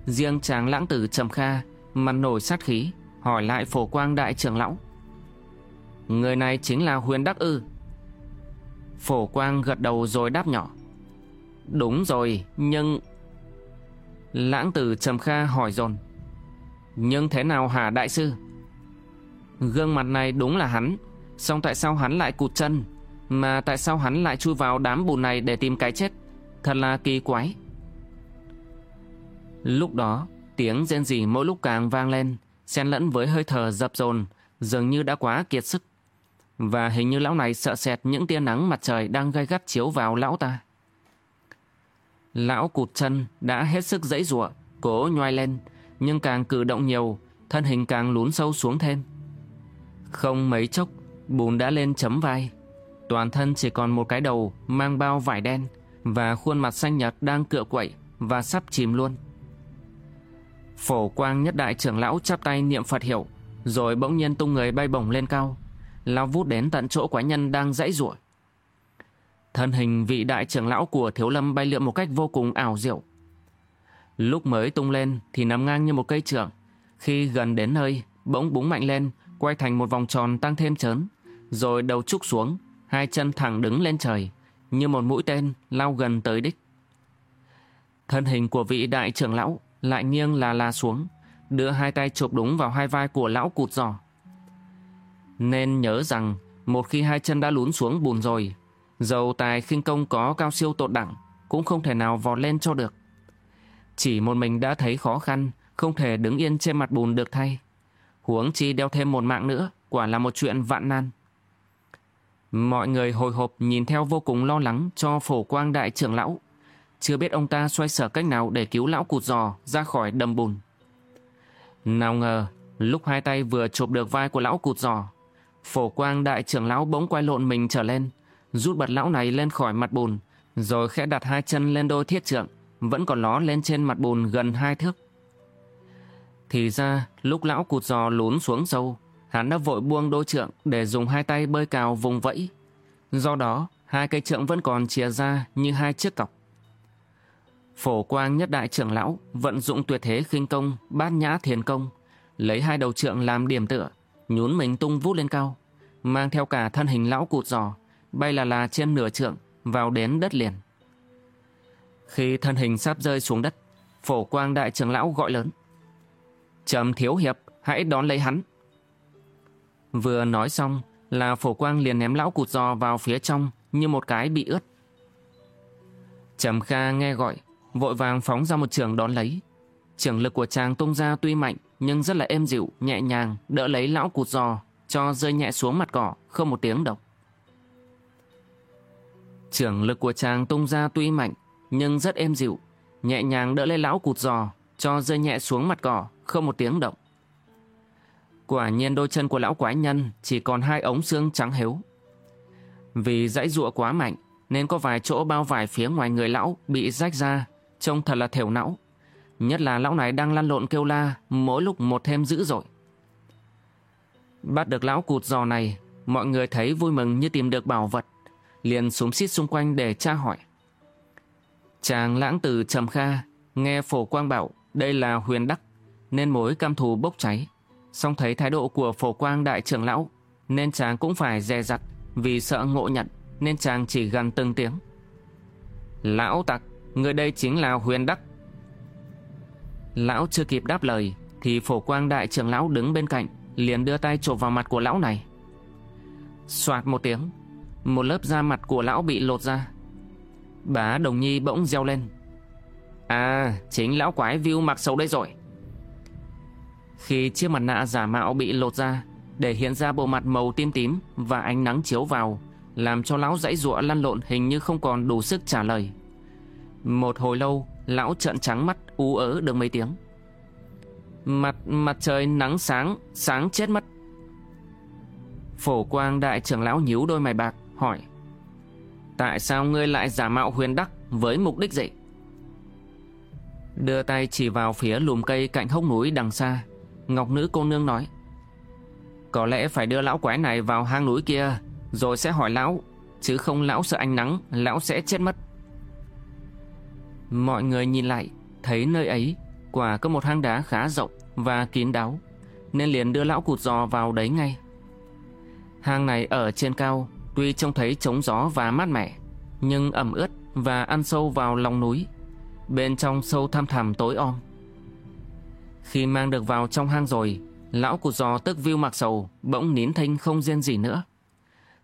Riêng chàng lãng tử trầm kha, mặt nổi sát khí, hỏi lại phổ quang đại trưởng lão. Người này chính là huyền đắc ư? Phổ quang gật đầu rồi đáp nhỏ. Đúng rồi, nhưng Lãng tử Trầm Kha hỏi dồn Nhưng thế nào hả đại sư Gương mặt này đúng là hắn song tại sao hắn lại cụt chân Mà tại sao hắn lại chui vào đám bùn này Để tìm cái chết Thật là kỳ quái Lúc đó Tiếng rên rỉ mỗi lúc càng vang lên Xen lẫn với hơi thở dập dồn Dường như đã quá kiệt sức Và hình như lão này sợ sệt những tia nắng mặt trời Đang gai gắt chiếu vào lão ta Lão cụt chân đã hết sức dãy giụa, cố nhoai lên, nhưng càng cử động nhiều, thân hình càng lún sâu xuống thêm. Không mấy chốc, bùn đã lên chấm vai. Toàn thân chỉ còn một cái đầu mang bao vải đen và khuôn mặt xanh nhật đang cựa quậy và sắp chìm luôn. Phổ quang nhất đại trưởng lão chắp tay niệm Phật hiệu, rồi bỗng nhiên tung người bay bổng lên cao, lao vút đến tận chỗ quái nhân đang dãy ruộng. Thân hình vị đại trưởng lão của Thiếu Lâm bay lượn một cách vô cùng ảo diệu. Lúc mới tung lên thì nằm ngang như một cây trưởng. Khi gần đến nơi, bỗng búng mạnh lên, quay thành một vòng tròn tăng thêm chớn. Rồi đầu trúc xuống, hai chân thẳng đứng lên trời, như một mũi tên lao gần tới đích. Thân hình của vị đại trưởng lão lại nghiêng là la xuống, đưa hai tay chụp đúng vào hai vai của lão cụt giò. Nên nhớ rằng, một khi hai chân đã lún xuống bùn rồi, Dầu tài khinh công có cao siêu tột đẳng, cũng không thể nào vọt lên cho được. Chỉ một mình đã thấy khó khăn, không thể đứng yên trên mặt bùn được thay. Huống chi đeo thêm một mạng nữa, quả là một chuyện vạn nan. Mọi người hồi hộp nhìn theo vô cùng lo lắng cho phổ quang đại trưởng lão. Chưa biết ông ta xoay sở cách nào để cứu lão cụt giò ra khỏi đầm bùn. Nào ngờ, lúc hai tay vừa chụp được vai của lão cụt giò, phổ quang đại trưởng lão bỗng quay lộn mình trở lên, rút bật lão này lên khỏi mặt bùn, rồi khẽ đặt hai chân lên đôi thiết trượng, vẫn còn ló lên trên mặt bùn gần hai thước. Thì ra, lúc lão cụt giò lún xuống sâu, hắn đã vội buông đôi trượng để dùng hai tay bơi cào vùng vẫy. Do đó, hai cây trượng vẫn còn chia ra như hai chiếc cọc. Phổ quang nhất đại trưởng lão vận dụng tuyệt thế khinh công, bát nhã thiền công, lấy hai đầu trượng làm điểm tựa, nhún mình tung vút lên cao, mang theo cả thân hình lão cụt giò, bay là là trên nửa trượng, vào đến đất liền. Khi thân hình sắp rơi xuống đất, phổ quang đại trưởng lão gọi lớn. Trầm thiếu hiệp, hãy đón lấy hắn. Vừa nói xong là phổ quang liền ném lão cụt giò vào phía trong như một cái bị ướt. Trầm Kha nghe gọi, vội vàng phóng ra một trường đón lấy. Trường lực của chàng tung ra tuy mạnh nhưng rất là êm dịu, nhẹ nhàng, đỡ lấy lão cụt giò, cho rơi nhẹ xuống mặt cỏ, không một tiếng động. Trường lực của chàng tung ra tuy mạnh, nhưng rất êm dịu, nhẹ nhàng đỡ lấy lão cụt giò, cho rơi nhẹ xuống mặt cỏ, không một tiếng động. Quả nhiên đôi chân của lão quái nhân chỉ còn hai ống xương trắng hếu. Vì dãy ruộng quá mạnh nên có vài chỗ bao vải phía ngoài người lão bị rách ra, trông thật là thều não. Nhất là lão này đang lăn lộn kêu la mỗi lúc một thêm dữ dội. Bắt được lão cụt giò này, mọi người thấy vui mừng như tìm được bảo vật, liền súng xít xung quanh để tra hỏi. Chàng lãng từ Trầm Kha nghe phổ quang bảo đây là huyền đắc nên mối cam thù bốc cháy. Xong thấy thái độ của phổ quang đại trưởng lão nên chàng cũng phải dè dặt vì sợ ngộ nhận nên chàng chỉ gần từng tiếng. Lão tặc, người đây chính là huyền đắc. Lão chưa kịp đáp lời thì phổ quang đại trưởng lão đứng bên cạnh liền đưa tay chộp vào mặt của lão này. Xoạt một tiếng, một lớp da mặt của lão bị lột ra. Bá Đồng Nhi bỗng reo lên. À, chính lão quái view mặc xấu đây rồi. Khi chiếc mặt nạ giả mạo bị lột ra, để hiện ra bộ mặt màu tím tím và ánh nắng chiếu vào, làm cho lão dãy rụa lăn lộn hình như không còn đủ sức trả lời. Một hồi lâu, lão trợn trắng mắt ú ớ được mấy tiếng. Mặt mặt trời nắng sáng, sáng chết mất. Phổ quang đại trưởng lão nhíu đôi mày bạc, hỏi. Tại sao ngươi lại giả mạo huyền đắc với mục đích gì? Đưa tay chỉ vào phía lùm cây cạnh hốc núi đằng xa, Ngọc nữ cô nương nói. Có lẽ phải đưa lão quái này vào hang núi kia, rồi sẽ hỏi lão, chứ không lão sợ ánh nắng, lão sẽ chết mất. Mọi người nhìn lại, thấy nơi ấy quả có một hang đá khá rộng và kín đáo, nên liền đưa lão cụt giò vào đấy ngay. Hang này ở trên cao, tuy trông thấy trống gió và mát mẻ, nhưng ẩm ướt và ăn sâu vào lòng núi. Bên trong sâu thăm thẳm tối om. Khi mang được vào trong hang rồi, lão cụt giò tức view mặc sầu, bỗng nín thinh không riêng gì nữa.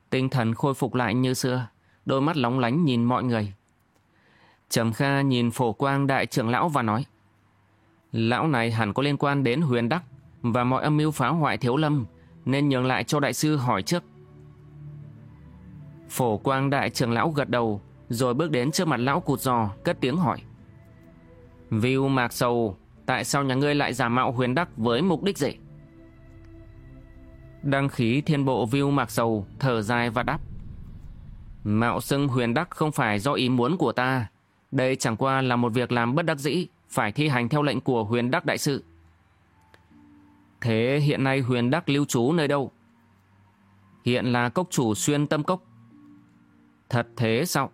Tinh thần khôi phục lại như xưa, đôi mắt lóng lánh nhìn mọi người. Trầm Kha nhìn phổ quang đại trưởng lão và nói Lão này hẳn có liên quan đến huyền đắc và mọi âm mưu phá hoại thiếu lâm nên nhường lại cho đại sư hỏi trước. Phổ quang đại trưởng lão gật đầu rồi bước đến trước mặt lão cụt giò cất tiếng hỏi. Viu mạc sầu, tại sao nhà ngươi lại giả mạo huyền đắc với mục đích gì? Đăng khí thiên bộ Viu mạc sầu thở dài và đáp. Mạo xưng huyền đắc không phải do ý muốn của ta. Đây chẳng qua là một việc làm bất đắc dĩ, phải thi hành theo lệnh của huyền đắc đại sự. Thế hiện nay huyền đắc lưu trú nơi đâu? Hiện là cốc chủ xuyên tâm cốc. Thật thế sao?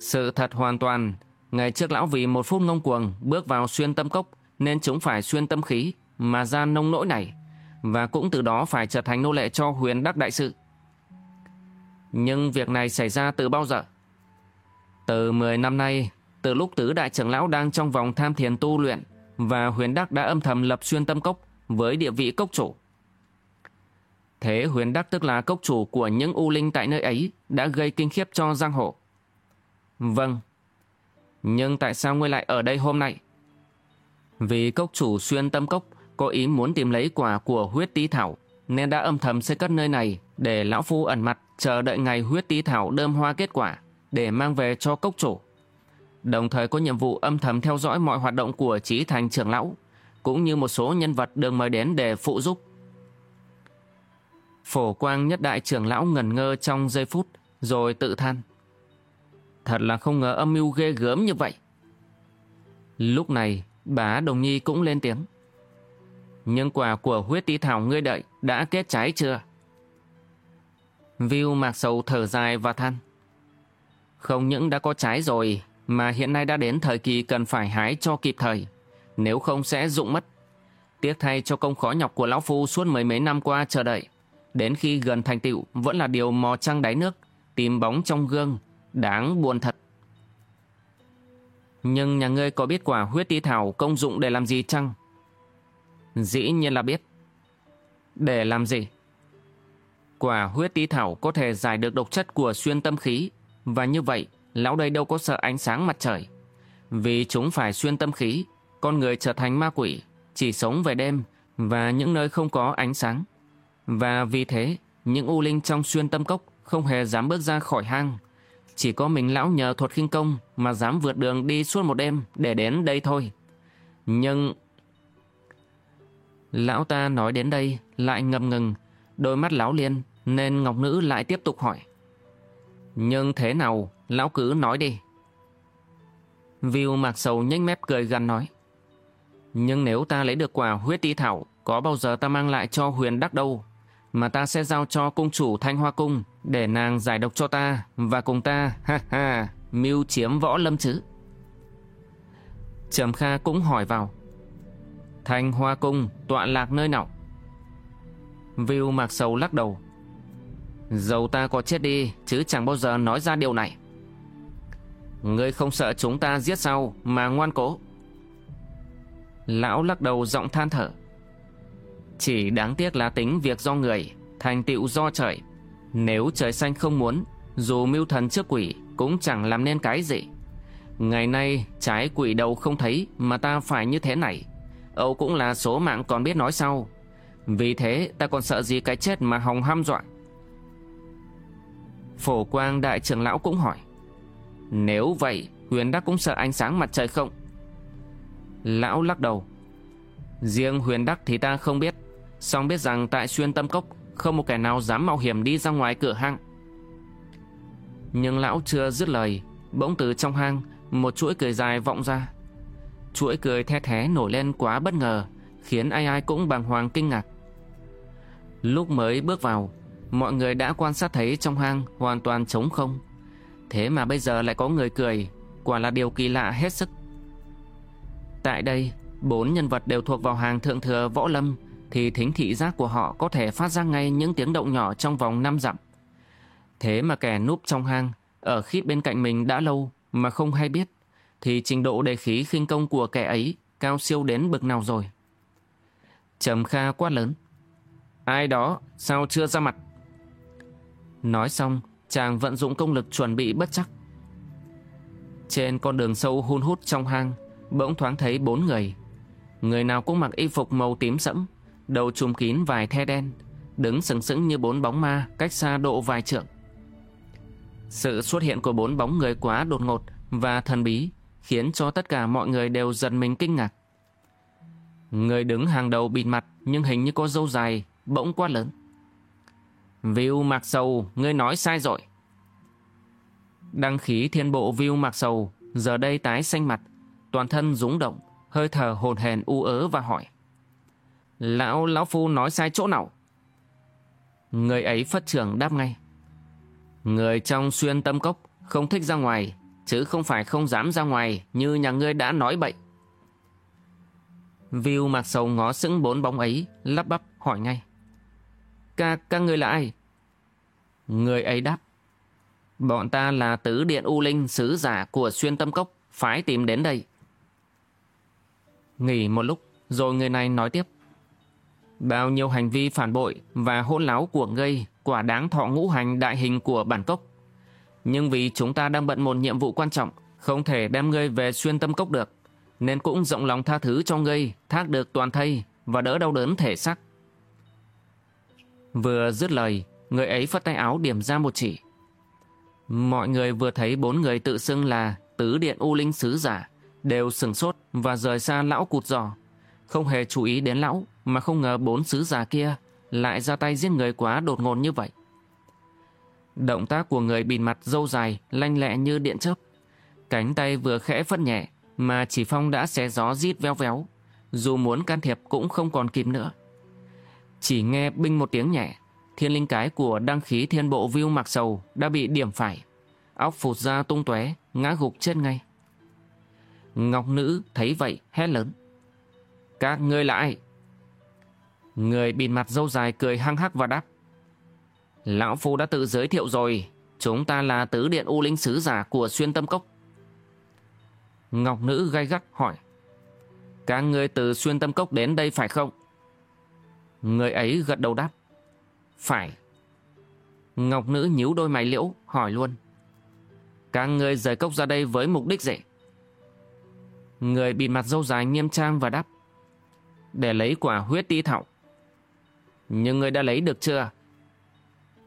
Sự thật hoàn toàn, ngày trước lão vì một phút ngông cuồng bước vào xuyên tâm cốc nên chúng phải xuyên tâm khí mà ra nông nỗi này và cũng từ đó phải trở thành nô lệ cho huyền đắc đại sự. Nhưng việc này xảy ra từ bao giờ? Từ 10 năm nay, từ lúc tứ đại trưởng lão đang trong vòng tham thiền tu luyện và huyền đắc đã âm thầm lập xuyên tâm cốc với địa vị cốc chủ. Thế huyền đắc tức là cốc chủ của những u linh tại nơi ấy đã gây kinh khiếp cho giang hộ. Vâng. Nhưng tại sao ngươi lại ở đây hôm nay? Vì cốc chủ xuyên tâm cốc có ý muốn tìm lấy quả của huyết tí thảo nên đã âm thầm xây cất nơi này để lão phu ẩn mặt chờ đợi ngày huyết tí thảo đơm hoa kết quả để mang về cho cốc chủ. Đồng thời có nhiệm vụ âm thầm theo dõi mọi hoạt động của trí thành trưởng lão cũng như một số nhân vật được mời đến để phụ giúp. Phổ quang nhất đại trưởng lão ngần ngơ trong giây phút rồi tự than. Thật là không ngờ âm mưu ghê gớm như vậy. Lúc này, bá Đồng Nhi cũng lên tiếng. Nhưng quả của huyết tí thảo ngươi đợi đã kết trái chưa? Viu mạc sầu thở dài và than. Không những đã có trái rồi, mà hiện nay đã đến thời kỳ cần phải hái cho kịp thời, nếu không sẽ rụng mất. Tiếc thay cho công khó nhọc của Lão Phu suốt mười mấy năm qua chờ đợi, đến khi gần thành tựu vẫn là điều mò trăng đáy nước, tìm bóng trong gương, đáng buồn thật. Nhưng nhà ngươi có biết quả huyết ti thảo công dụng để làm gì chăng? Dĩ nhiên là biết. Để làm gì? Quả huyết tí thảo có thể giải được độc chất của xuyên tâm khí, và như vậy, lão đây đâu có sợ ánh sáng mặt trời. Vì chúng phải xuyên tâm khí, con người trở thành ma quỷ, chỉ sống về đêm và những nơi không có ánh sáng. Và vì thế, những u linh trong xuyên tâm cốc không hề dám bước ra khỏi hang. Chỉ có mình lão nhờ thuật khinh công mà dám vượt đường đi suốt một đêm để đến đây thôi. Nhưng... Lão ta nói đến đây lại ngập ngừng, đôi mắt lão liên nên Ngọc Nữ lại tiếp tục hỏi. Nhưng thế nào, lão cứ nói đi. Viu mạc sầu nhanh mép cười gần nói. Nhưng nếu ta lấy được quả huyết ti thảo, có bao giờ ta mang lại cho huyền đắc đâu, mà ta sẽ giao cho cung chủ Thanh Hoa Cung để nàng giải độc cho ta và cùng ta, ha ha, mưu chiếm võ lâm chứ. Trầm Kha cũng hỏi vào. Thanh Hoa Cung tọa lạc nơi nào? Viu mạc sầu lắc đầu. Dầu ta có chết đi chứ chẳng bao giờ nói ra điều này. Ngươi không sợ chúng ta giết sau mà ngoan cố. Lão lắc đầu giọng than thở. Chỉ đáng tiếc là tính việc do người, thành tựu do trời. Nếu trời xanh không muốn, dù mưu thần trước quỷ cũng chẳng làm nên cái gì. Ngày nay trái quỷ đầu không thấy mà ta phải như thế này. Âu cũng là số mạng còn biết nói sau. Vì thế ta còn sợ gì cái chết mà hòng ham dọa. Phổ quang đại trưởng lão cũng hỏi. Nếu vậy Huyền Đắc cũng sợ ánh sáng mặt trời không? Lão lắc đầu. Riêng Huyền Đắc thì ta không biết. song biết rằng tại xuyên tâm cốc không một kẻ nào dám mạo hiểm đi ra ngoài cửa hang. Nhưng lão chưa dứt lời, bỗng từ trong hang một chuỗi cười dài vọng ra. Chuỗi cười the thé nổi lên quá bất ngờ, khiến ai ai cũng bàng hoàng kinh ngạc. Lúc mới bước vào, mọi người đã quan sát thấy trong hang hoàn toàn trống không. Thế mà bây giờ lại có người cười, quả là điều kỳ lạ hết sức. Tại đây, bốn nhân vật đều thuộc vào hàng thượng thừa võ lâm, thì thính thị giác của họ có thể phát ra ngay những tiếng động nhỏ trong vòng năm dặm. Thế mà kẻ núp trong hang, ở khít bên cạnh mình đã lâu mà không hay biết, thì trình độ đề khí khinh công của kẻ ấy cao siêu đến bực nào rồi. Trầm Kha quát lớn. Ai đó, sao chưa ra mặt? Nói xong, chàng vận dụng công lực chuẩn bị bất chắc. Trên con đường sâu hun hút trong hang, bỗng thoáng thấy bốn người. Người nào cũng mặc y phục màu tím sẫm, đầu trùm kín vài the đen, đứng sừng sững như bốn bóng ma cách xa độ vài trượng. Sự xuất hiện của bốn bóng người quá đột ngột và thần bí khiến cho tất cả mọi người đều giật mình kinh ngạc. Người đứng hàng đầu bịt mặt nhưng hình như có dâu dài, bỗng quát lớn. Viu Mạc Sầu, ngươi nói sai rồi. Đăng khí thiên bộ Viu Mạc Sầu, giờ đây tái xanh mặt, toàn thân rúng động, hơi thở hồn hèn u ớ và hỏi. Lão, lão phu nói sai chỗ nào? Người ấy phất trưởng đáp ngay. Người trong xuyên tâm cốc không thích ra ngoài, chứ không phải không dám ra ngoài như nhà ngươi đã nói bậy. Viu Mạc Sầu ngó sững bốn bóng ấy, lắp bắp hỏi ngay. Các, các người là ai? Người ấy đáp. Bọn ta là tứ điện U Linh sứ giả của xuyên tâm cốc, phái tìm đến đây. Nghỉ một lúc, rồi người này nói tiếp. Bao nhiêu hành vi phản bội và hỗn láo của ngươi quả đáng thọ ngũ hành đại hình của bản cốc. Nhưng vì chúng ta đang bận một nhiệm vụ quan trọng, không thể đem ngươi về xuyên tâm cốc được, nên cũng rộng lòng tha thứ cho ngươi, thác được toàn thây và đỡ đau đớn thể xác. Vừa dứt lời, người ấy phất tay áo điểm ra một chỉ. Mọi người vừa thấy bốn người tự xưng là tứ điện u linh sứ giả, đều sừng sốt và rời xa lão cụt giò. Không hề chú ý đến lão, mà không ngờ bốn sứ giả kia lại ra tay giết người quá đột ngột như vậy. Động tác của người bịt mặt dâu dài, lanh lẹ như điện chớp. Cánh tay vừa khẽ phất nhẹ, mà chỉ phong đã xé gió rít veo véo. Dù muốn can thiệp cũng không còn kịp nữa. Chỉ nghe binh một tiếng nhẹ, thiên linh cái của đăng khí thiên bộ viêu mặc sầu đã bị điểm phải. Óc phụt ra tung tóe ngã gục chết ngay. Ngọc nữ thấy vậy hét lớn. Các ngươi là ai? Người bịt mặt dâu dài cười hăng hắc và đáp. Lão Phu đã tự giới thiệu rồi, chúng ta là tứ điện u linh sứ giả của xuyên tâm cốc. Ngọc nữ gay gắt hỏi. Các ngươi từ xuyên tâm cốc đến đây phải không? Người ấy gật đầu đáp. Phải. Ngọc nữ nhíu đôi mày liễu, hỏi luôn. Các người rời cốc ra đây với mục đích gì? Người bịt mặt dâu dài nghiêm trang và đáp. Để lấy quả huyết ti thảo. Nhưng người đã lấy được chưa?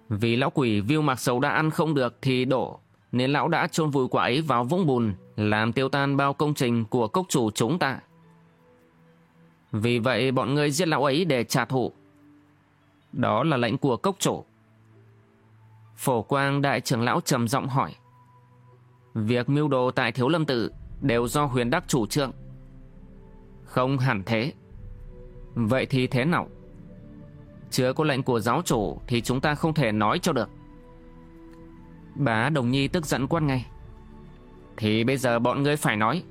Vì lão quỷ viêu mạc sầu đã ăn không được thì đổ, nên lão đã chôn vùi quả ấy vào vũng bùn, làm tiêu tan bao công trình của cốc chủ chúng ta. Vì vậy bọn ngươi giết lão ấy để trả thù. Đó là lệnh của cốc chủ. Phổ quang đại trưởng lão trầm giọng hỏi. Việc mưu đồ tại thiếu lâm tự đều do huyền đắc chủ trương. Không hẳn thế. Vậy thì thế nào? Chưa có lệnh của giáo chủ thì chúng ta không thể nói cho được. Bá Đồng Nhi tức giận quát ngay. Thì bây giờ bọn ngươi phải nói.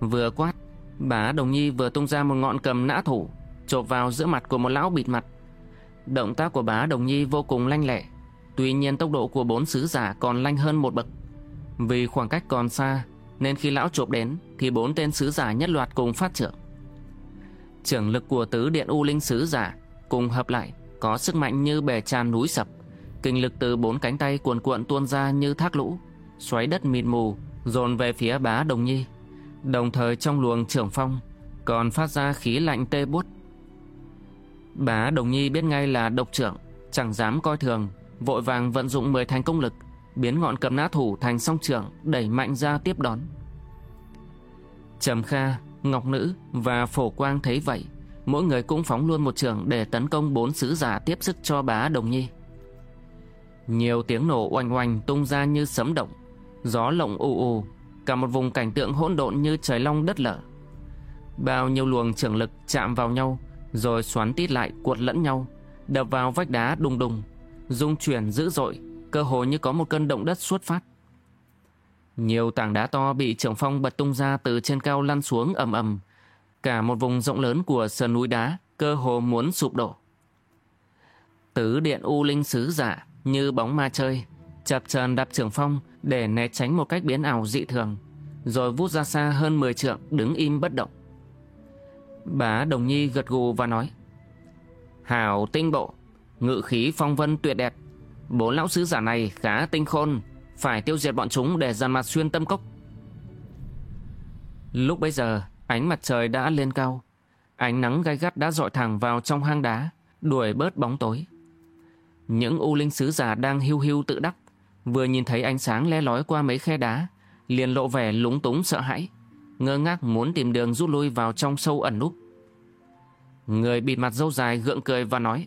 Vừa quát, bá Đồng Nhi vừa tung ra một ngọn cầm nã thủ, chộp vào giữa mặt của một lão bịt mặt. Động tác của bá Đồng Nhi vô cùng lanh lẹ, tuy nhiên tốc độ của bốn sứ giả còn lanh hơn một bậc. Vì khoảng cách còn xa, nên khi lão chộp đến thì bốn tên sứ giả nhất loạt cùng phát trưởng. Trưởng lực của tứ điện U Linh sứ giả cùng hợp lại có sức mạnh như bề tràn núi sập, kinh lực từ bốn cánh tay cuồn cuộn tuôn ra như thác lũ, xoáy đất mịt mù, dồn về phía bá Đồng Nhi. Đồng thời trong luồng trưởng phong còn phát ra khí lạnh tê buốt. Bá Đồng Nhi biết ngay là độc trưởng, chẳng dám coi thường, vội vàng vận dụng 10 thành công lực, biến ngọn cầm nã thủ thành song trưởng đẩy mạnh ra tiếp đón. Trầm Kha, Ngọc Nữ và Phổ Quang thấy vậy, mỗi người cũng phóng luôn một trường để tấn công bốn sứ giả tiếp sức cho bá Đồng Nhi. Nhiều tiếng nổ oanh oanh tung ra như sấm động, gió lộng ù ù, cả một vùng cảnh tượng hỗn độn như trời long đất lở. Bao nhiêu luồng trường lực chạm vào nhau, rồi xoắn tít lại cuột lẫn nhau, đập vào vách đá đùng đùng, rung chuyển dữ dội, cơ hồ như có một cơn động đất xuất phát. Nhiều tảng đá to bị trường phong bật tung ra từ trên cao lăn xuống ầm ầm, cả một vùng rộng lớn của sườn núi đá cơ hồ muốn sụp đổ. Tứ điện u linh sứ giả như bóng ma chơi, chập chờn đạp trường phong để né tránh một cách biến ảo dị thường, rồi vút ra xa hơn 10 trượng đứng im bất động. Bá Đồng Nhi gật gù và nói Hảo tinh bộ, ngự khí phong vân tuyệt đẹp, bốn lão sứ giả này khá tinh khôn, phải tiêu diệt bọn chúng để dàn mặt xuyên tâm cốc. Lúc bấy giờ, ánh mặt trời đã lên cao, ánh nắng gai gắt đã dọi thẳng vào trong hang đá, đuổi bớt bóng tối. Những u linh sứ giả đang hưu hưu tự đắc, vừa nhìn thấy ánh sáng le lói qua mấy khe đá, liền lộ vẻ lúng túng sợ hãi, ngơ ngác muốn tìm đường rút lui vào trong sâu ẩn núp. Người bịt mặt dâu dài gượng cười và nói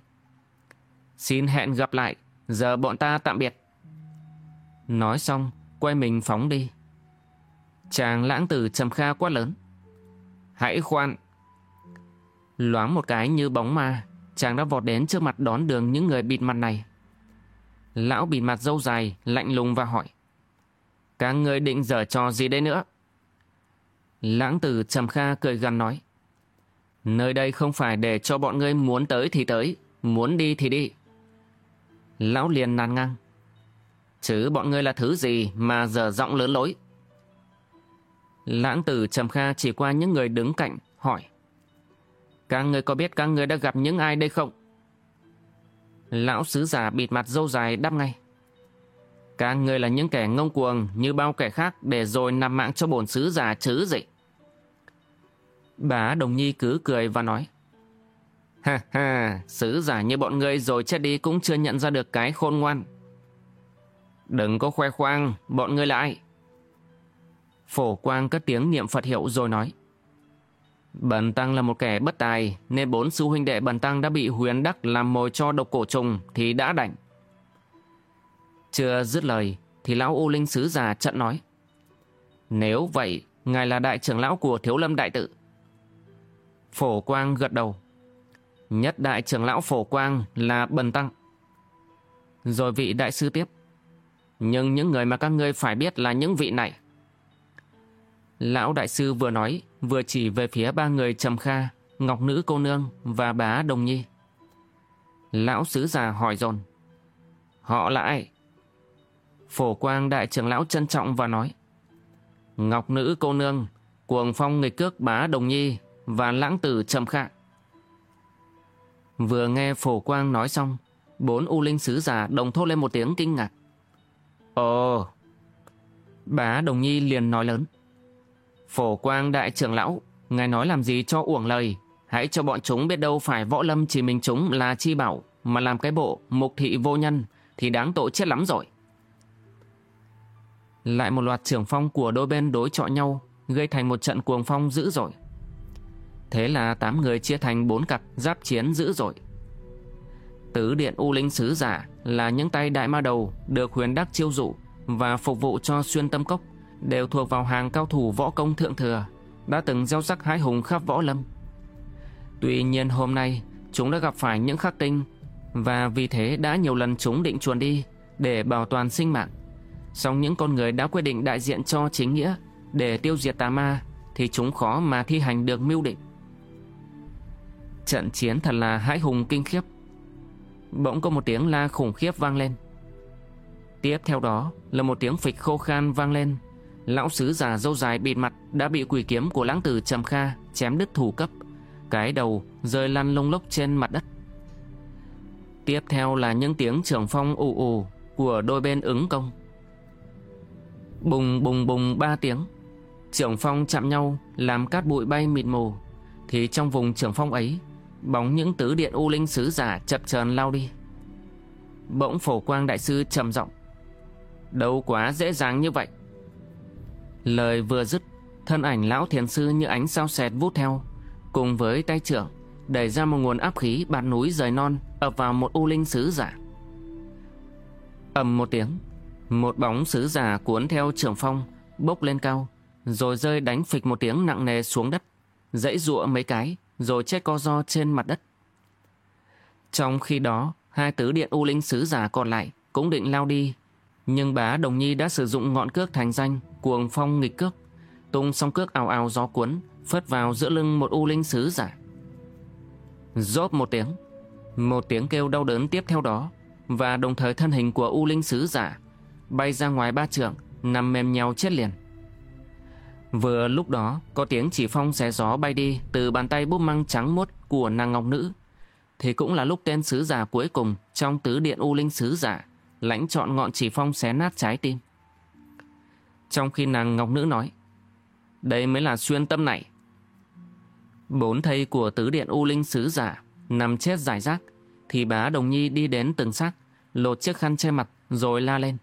Xin hẹn gặp lại, giờ bọn ta tạm biệt. Nói xong, quay mình phóng đi. Chàng lãng tử trầm kha quá lớn. Hãy khoan. Loáng một cái như bóng ma, chàng đã vọt đến trước mặt đón đường những người bịt mặt này. Lão bịt mặt dâu dài, lạnh lùng và hỏi. Các người định dở trò gì đây nữa? Lãng tử trầm kha cười gần nói. Nơi đây không phải để cho bọn ngươi muốn tới thì tới, muốn đi thì đi. Lão liền nàn ngang. Chứ bọn ngươi là thứ gì mà dở giọng lớn lối? Lãng tử trầm kha chỉ qua những người đứng cạnh, hỏi. Các ngươi có biết các ngươi đã gặp những ai đây không? Lão sứ giả bịt mặt dâu dài đáp ngay. Các người là những kẻ ngông cuồng như bao kẻ khác để rồi nằm mạng cho bổn sứ giả chứ gì? Bá Đồng Nhi cứ cười và nói. Ha ha, sứ giả như bọn ngươi rồi chết đi cũng chưa nhận ra được cái khôn ngoan. Đừng có khoe khoang, bọn ngươi là ai? Phổ Quang cất tiếng niệm Phật hiệu rồi nói. Bần Tăng là một kẻ bất tài, nên bốn sư huynh đệ Bần Tăng đã bị huyền đắc làm mồi cho độc cổ trùng thì đã đảnh. Chưa dứt lời, thì lão U Linh Sứ già trận nói. Nếu vậy, ngài là đại trưởng lão của Thiếu Lâm Đại Tự. Phổ Quang gật đầu. Nhất đại trưởng lão Phổ Quang là Bần Tăng. Rồi vị đại sư tiếp. Nhưng những người mà các ngươi phải biết là những vị này. Lão đại sư vừa nói, vừa chỉ về phía ba người Trầm Kha, Ngọc Nữ Cô Nương và bá Đồng Nhi. Lão sứ già hỏi dồn Họ là ai? Phổ Quang đại trưởng lão trân trọng và nói. Ngọc Nữ Cô Nương, Cuồng Phong nghịch cước bá Đồng Nhi và lãng tử Trầm Kha. Vừa nghe Phổ Quang nói xong, bốn U Linh sứ giả đồng thốt lên một tiếng kinh ngạc. Ồ! Bá Đồng Nhi liền nói lớn. Phổ quang đại trưởng lão, ngài nói làm gì cho uổng lời. Hãy cho bọn chúng biết đâu phải võ lâm chỉ mình chúng là chi bảo, mà làm cái bộ mục thị vô nhân thì đáng tội chết lắm rồi. Lại một loạt trưởng phong của đôi bên đối chọi nhau, gây thành một trận cuồng phong dữ dội. Thế là tám người chia thành bốn cặp giáp chiến dữ dội. Tứ điện U Linh Sứ Giả là những tay đại ma đầu được huyền đắc chiêu dụ và phục vụ cho xuyên tâm cốc đều thuộc vào hàng cao thủ võ công thượng thừa, đã từng gieo sắc hái hùng khắp võ lâm. Tuy nhiên hôm nay, chúng đã gặp phải những khắc tinh, và vì thế đã nhiều lần chúng định chuồn đi để bảo toàn sinh mạng. Song những con người đã quyết định đại diện cho chính nghĩa để tiêu diệt tà ma thì chúng khó mà thi hành được mưu định. Trận chiến thật là hãi hùng kinh khiếp. Bỗng có một tiếng la khủng khiếp vang lên. Tiếp theo đó là một tiếng phịch khô khan vang lên. Lão sứ già dâu dài bịt mặt đã bị quỷ kiếm của lãng tử Trầm Kha chém đứt thủ cấp. Cái đầu rơi lăn lông lốc trên mặt đất. Tiếp theo là những tiếng trưởng phong ù ù của đôi bên ứng công. Bùng bùng bùng ba tiếng. Trưởng phong chạm nhau làm cát bụi bay mịt mù. Thì trong vùng trưởng phong ấy, bóng những tứ điện u linh sứ giả chập chờn lao đi. Bỗng phổ quang đại sư trầm giọng Đâu quá dễ dàng như vậy Lời vừa dứt, Thân ảnh lão thiền sư như ánh sao xẹt vút theo. Cùng với tay trưởng, Đẩy ra một nguồn áp khí bạt núi rời non, ập vào một u linh sứ giả. Ầm một tiếng, một bóng sứ giả cuốn theo trưởng phong, bốc lên cao, rồi rơi đánh phịch một tiếng nặng nề xuống đất, dãy giụa mấy cái, rồi chết co do trên mặt đất. Trong khi đó, hai tứ điện u linh sứ giả còn lại cũng định lao đi nhưng bá đồng nhi đã sử dụng ngọn cước thành danh, cuồng phong nghịch cước, tung song cước ào ào gió cuốn, phất vào giữa lưng một u linh sứ giả. Rốt một tiếng một tiếng kêu đau đớn tiếp theo đó, Và đồng thời thân hình của U Linh Sứ Giả Bay ra ngoài ba trượng, Nằm mềm nhau chết liền. Vừa lúc đó, Có tiếng chỉ phong xé gió bay đi Từ bàn tay búp măng trắng muốt của nàng ngọc nữ. Thì cũng là lúc tên sứ giả cuối cùng Trong tứ điện U Linh Sứ Giả Lãnh chọn ngọn chỉ phong xé nát trái tim Trong khi nàng ngọc nữ nói Đây mới là xuyên tâm này Bốn thầy của tứ điện U Linh Sứ Giả nằm chết giải rác, thì bá Đồng Nhi đi đến từng xác, lột chiếc khăn che mặt rồi la lên.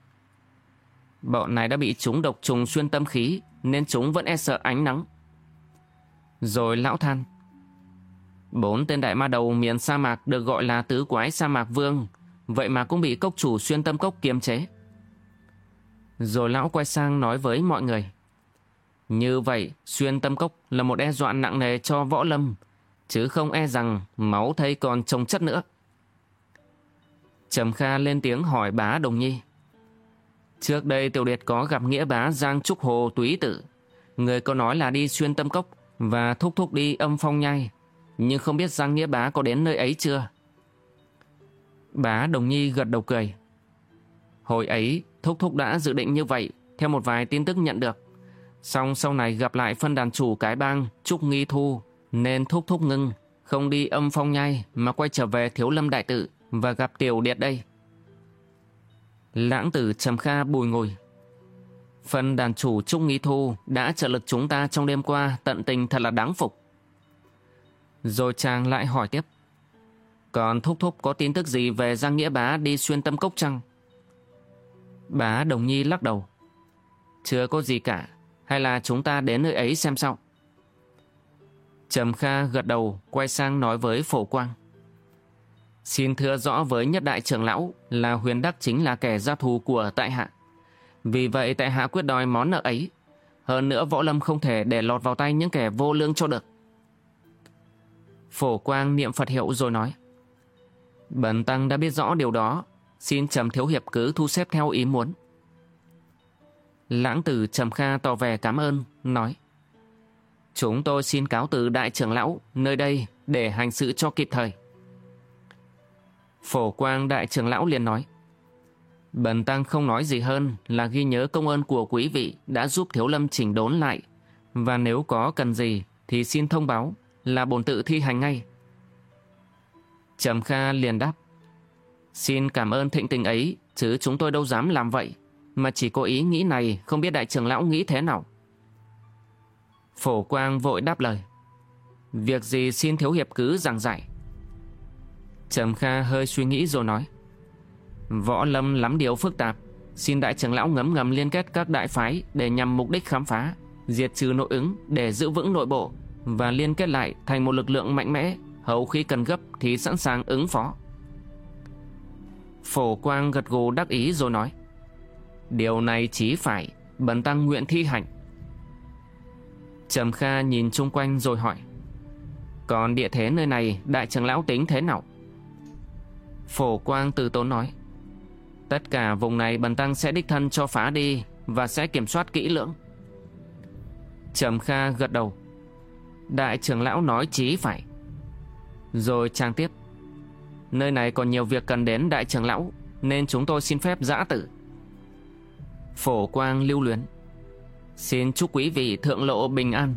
Bọn này đã bị chúng độc trùng xuyên tâm khí nên chúng vẫn e sợ ánh nắng. Rồi lão than. Bốn tên đại ma đầu miền sa mạc được gọi là tứ quái sa mạc vương, vậy mà cũng bị cốc chủ xuyên tâm cốc kiềm chế. Rồi lão quay sang nói với mọi người. Như vậy, xuyên tâm cốc là một đe dọa nặng nề cho võ lâm, chứ không e rằng máu thây còn trông chất nữa. Trầm Kha lên tiếng hỏi bá Đồng Nhi. Trước đây Tiểu Điệt có gặp nghĩa bá Giang Trúc Hồ túy tử. Người có nói là đi xuyên tâm cốc và thúc thúc đi âm phong nhai. Nhưng không biết Giang nghĩa bá có đến nơi ấy chưa? Bá Đồng Nhi gật đầu cười. Hồi ấy, thúc thúc đã dự định như vậy theo một vài tin tức nhận được. Xong sau này gặp lại phân đàn chủ cái bang Trúc Nghi Thu nên thúc thúc ngưng, không đi âm phong nhai mà quay trở về thiếu lâm đại tự và gặp tiểu điệt đây. Lãng tử trầm kha bùi ngồi. Phân đàn chủ Trúc Nghi Thu đã trợ lực chúng ta trong đêm qua tận tình thật là đáng phục. Rồi chàng lại hỏi tiếp. Còn thúc thúc có tin tức gì về Giang Nghĩa Bá đi xuyên tâm cốc chăng? Bá Đồng Nhi lắc đầu. Chưa có gì cả, hay là chúng ta đến nơi ấy xem sao? Trầm Kha gật đầu quay sang nói với Phổ Quang. Xin thưa rõ với nhất đại trưởng lão là huyền đắc chính là kẻ gia thù của tại hạ. Vì vậy tại hạ quyết đòi món nợ ấy. Hơn nữa võ lâm không thể để lọt vào tay những kẻ vô lương cho được. Phổ Quang niệm Phật hiệu rồi nói. Bần Tăng đã biết rõ điều đó. Xin Trầm Thiếu Hiệp cứ thu xếp theo ý muốn. Lãng tử Trầm Kha tỏ vẻ cảm ơn, nói. Chúng tôi xin cáo từ đại trưởng lão nơi đây để hành sự cho kịp thời. Phổ quang đại trưởng lão liền nói. Bần tăng không nói gì hơn là ghi nhớ công ơn của quý vị đã giúp Thiếu Lâm chỉnh đốn lại. Và nếu có cần gì thì xin thông báo là bổn tự thi hành ngay. Trầm Kha liền đáp. Xin cảm ơn thịnh tình ấy, chứ chúng tôi đâu dám làm vậy. Mà chỉ có ý nghĩ này không biết đại trưởng lão nghĩ thế nào. Phổ Quang vội đáp lời. Việc gì xin thiếu hiệp cứ giảng giải. Trầm Kha hơi suy nghĩ rồi nói. Võ lâm lắm điều phức tạp. Xin đại trưởng lão ngấm ngầm liên kết các đại phái để nhằm mục đích khám phá, diệt trừ nội ứng để giữ vững nội bộ và liên kết lại thành một lực lượng mạnh mẽ, Hậu khi cần gấp thì sẵn sàng ứng phó. Phổ Quang gật gù đắc ý rồi nói, Điều này chí phải Bần tăng nguyện thi hành. Trầm Kha nhìn chung quanh rồi hỏi, Còn địa thế nơi này Đại trưởng lão tính thế nào? Phổ Quang từ tốn nói, Tất cả vùng này bần tăng sẽ đích thân cho phá đi Và sẽ kiểm soát kỹ lưỡng. Trầm Kha gật đầu, Đại trưởng lão nói chí phải. Rồi trang tiếp. Nơi này còn nhiều việc cần đến đại trưởng lão, Nên chúng tôi xin phép giã tử. Phổ quang lưu luyến. Xin chúc quý vị thượng lộ bình an.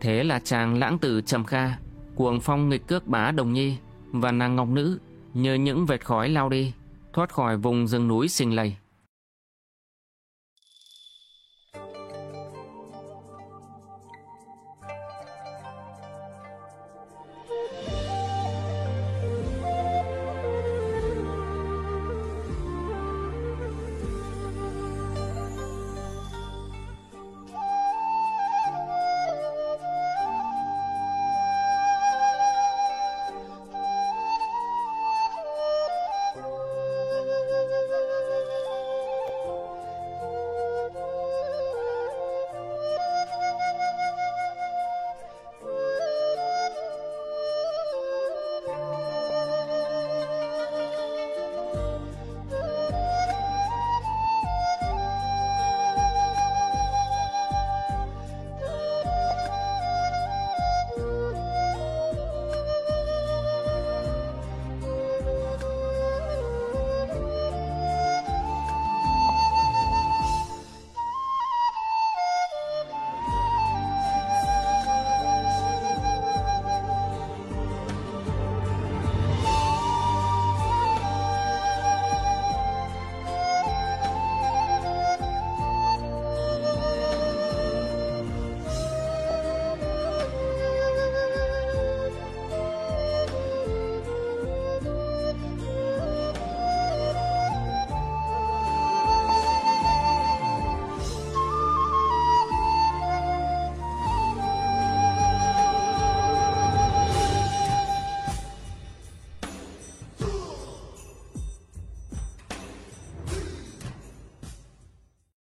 Thế là chàng lãng tử trầm kha, Cuồng phong nghịch cước bá đồng nhi Và nàng ngọc nữ Như những vệt khói lao đi, Thoát khỏi vùng rừng núi xình lầy.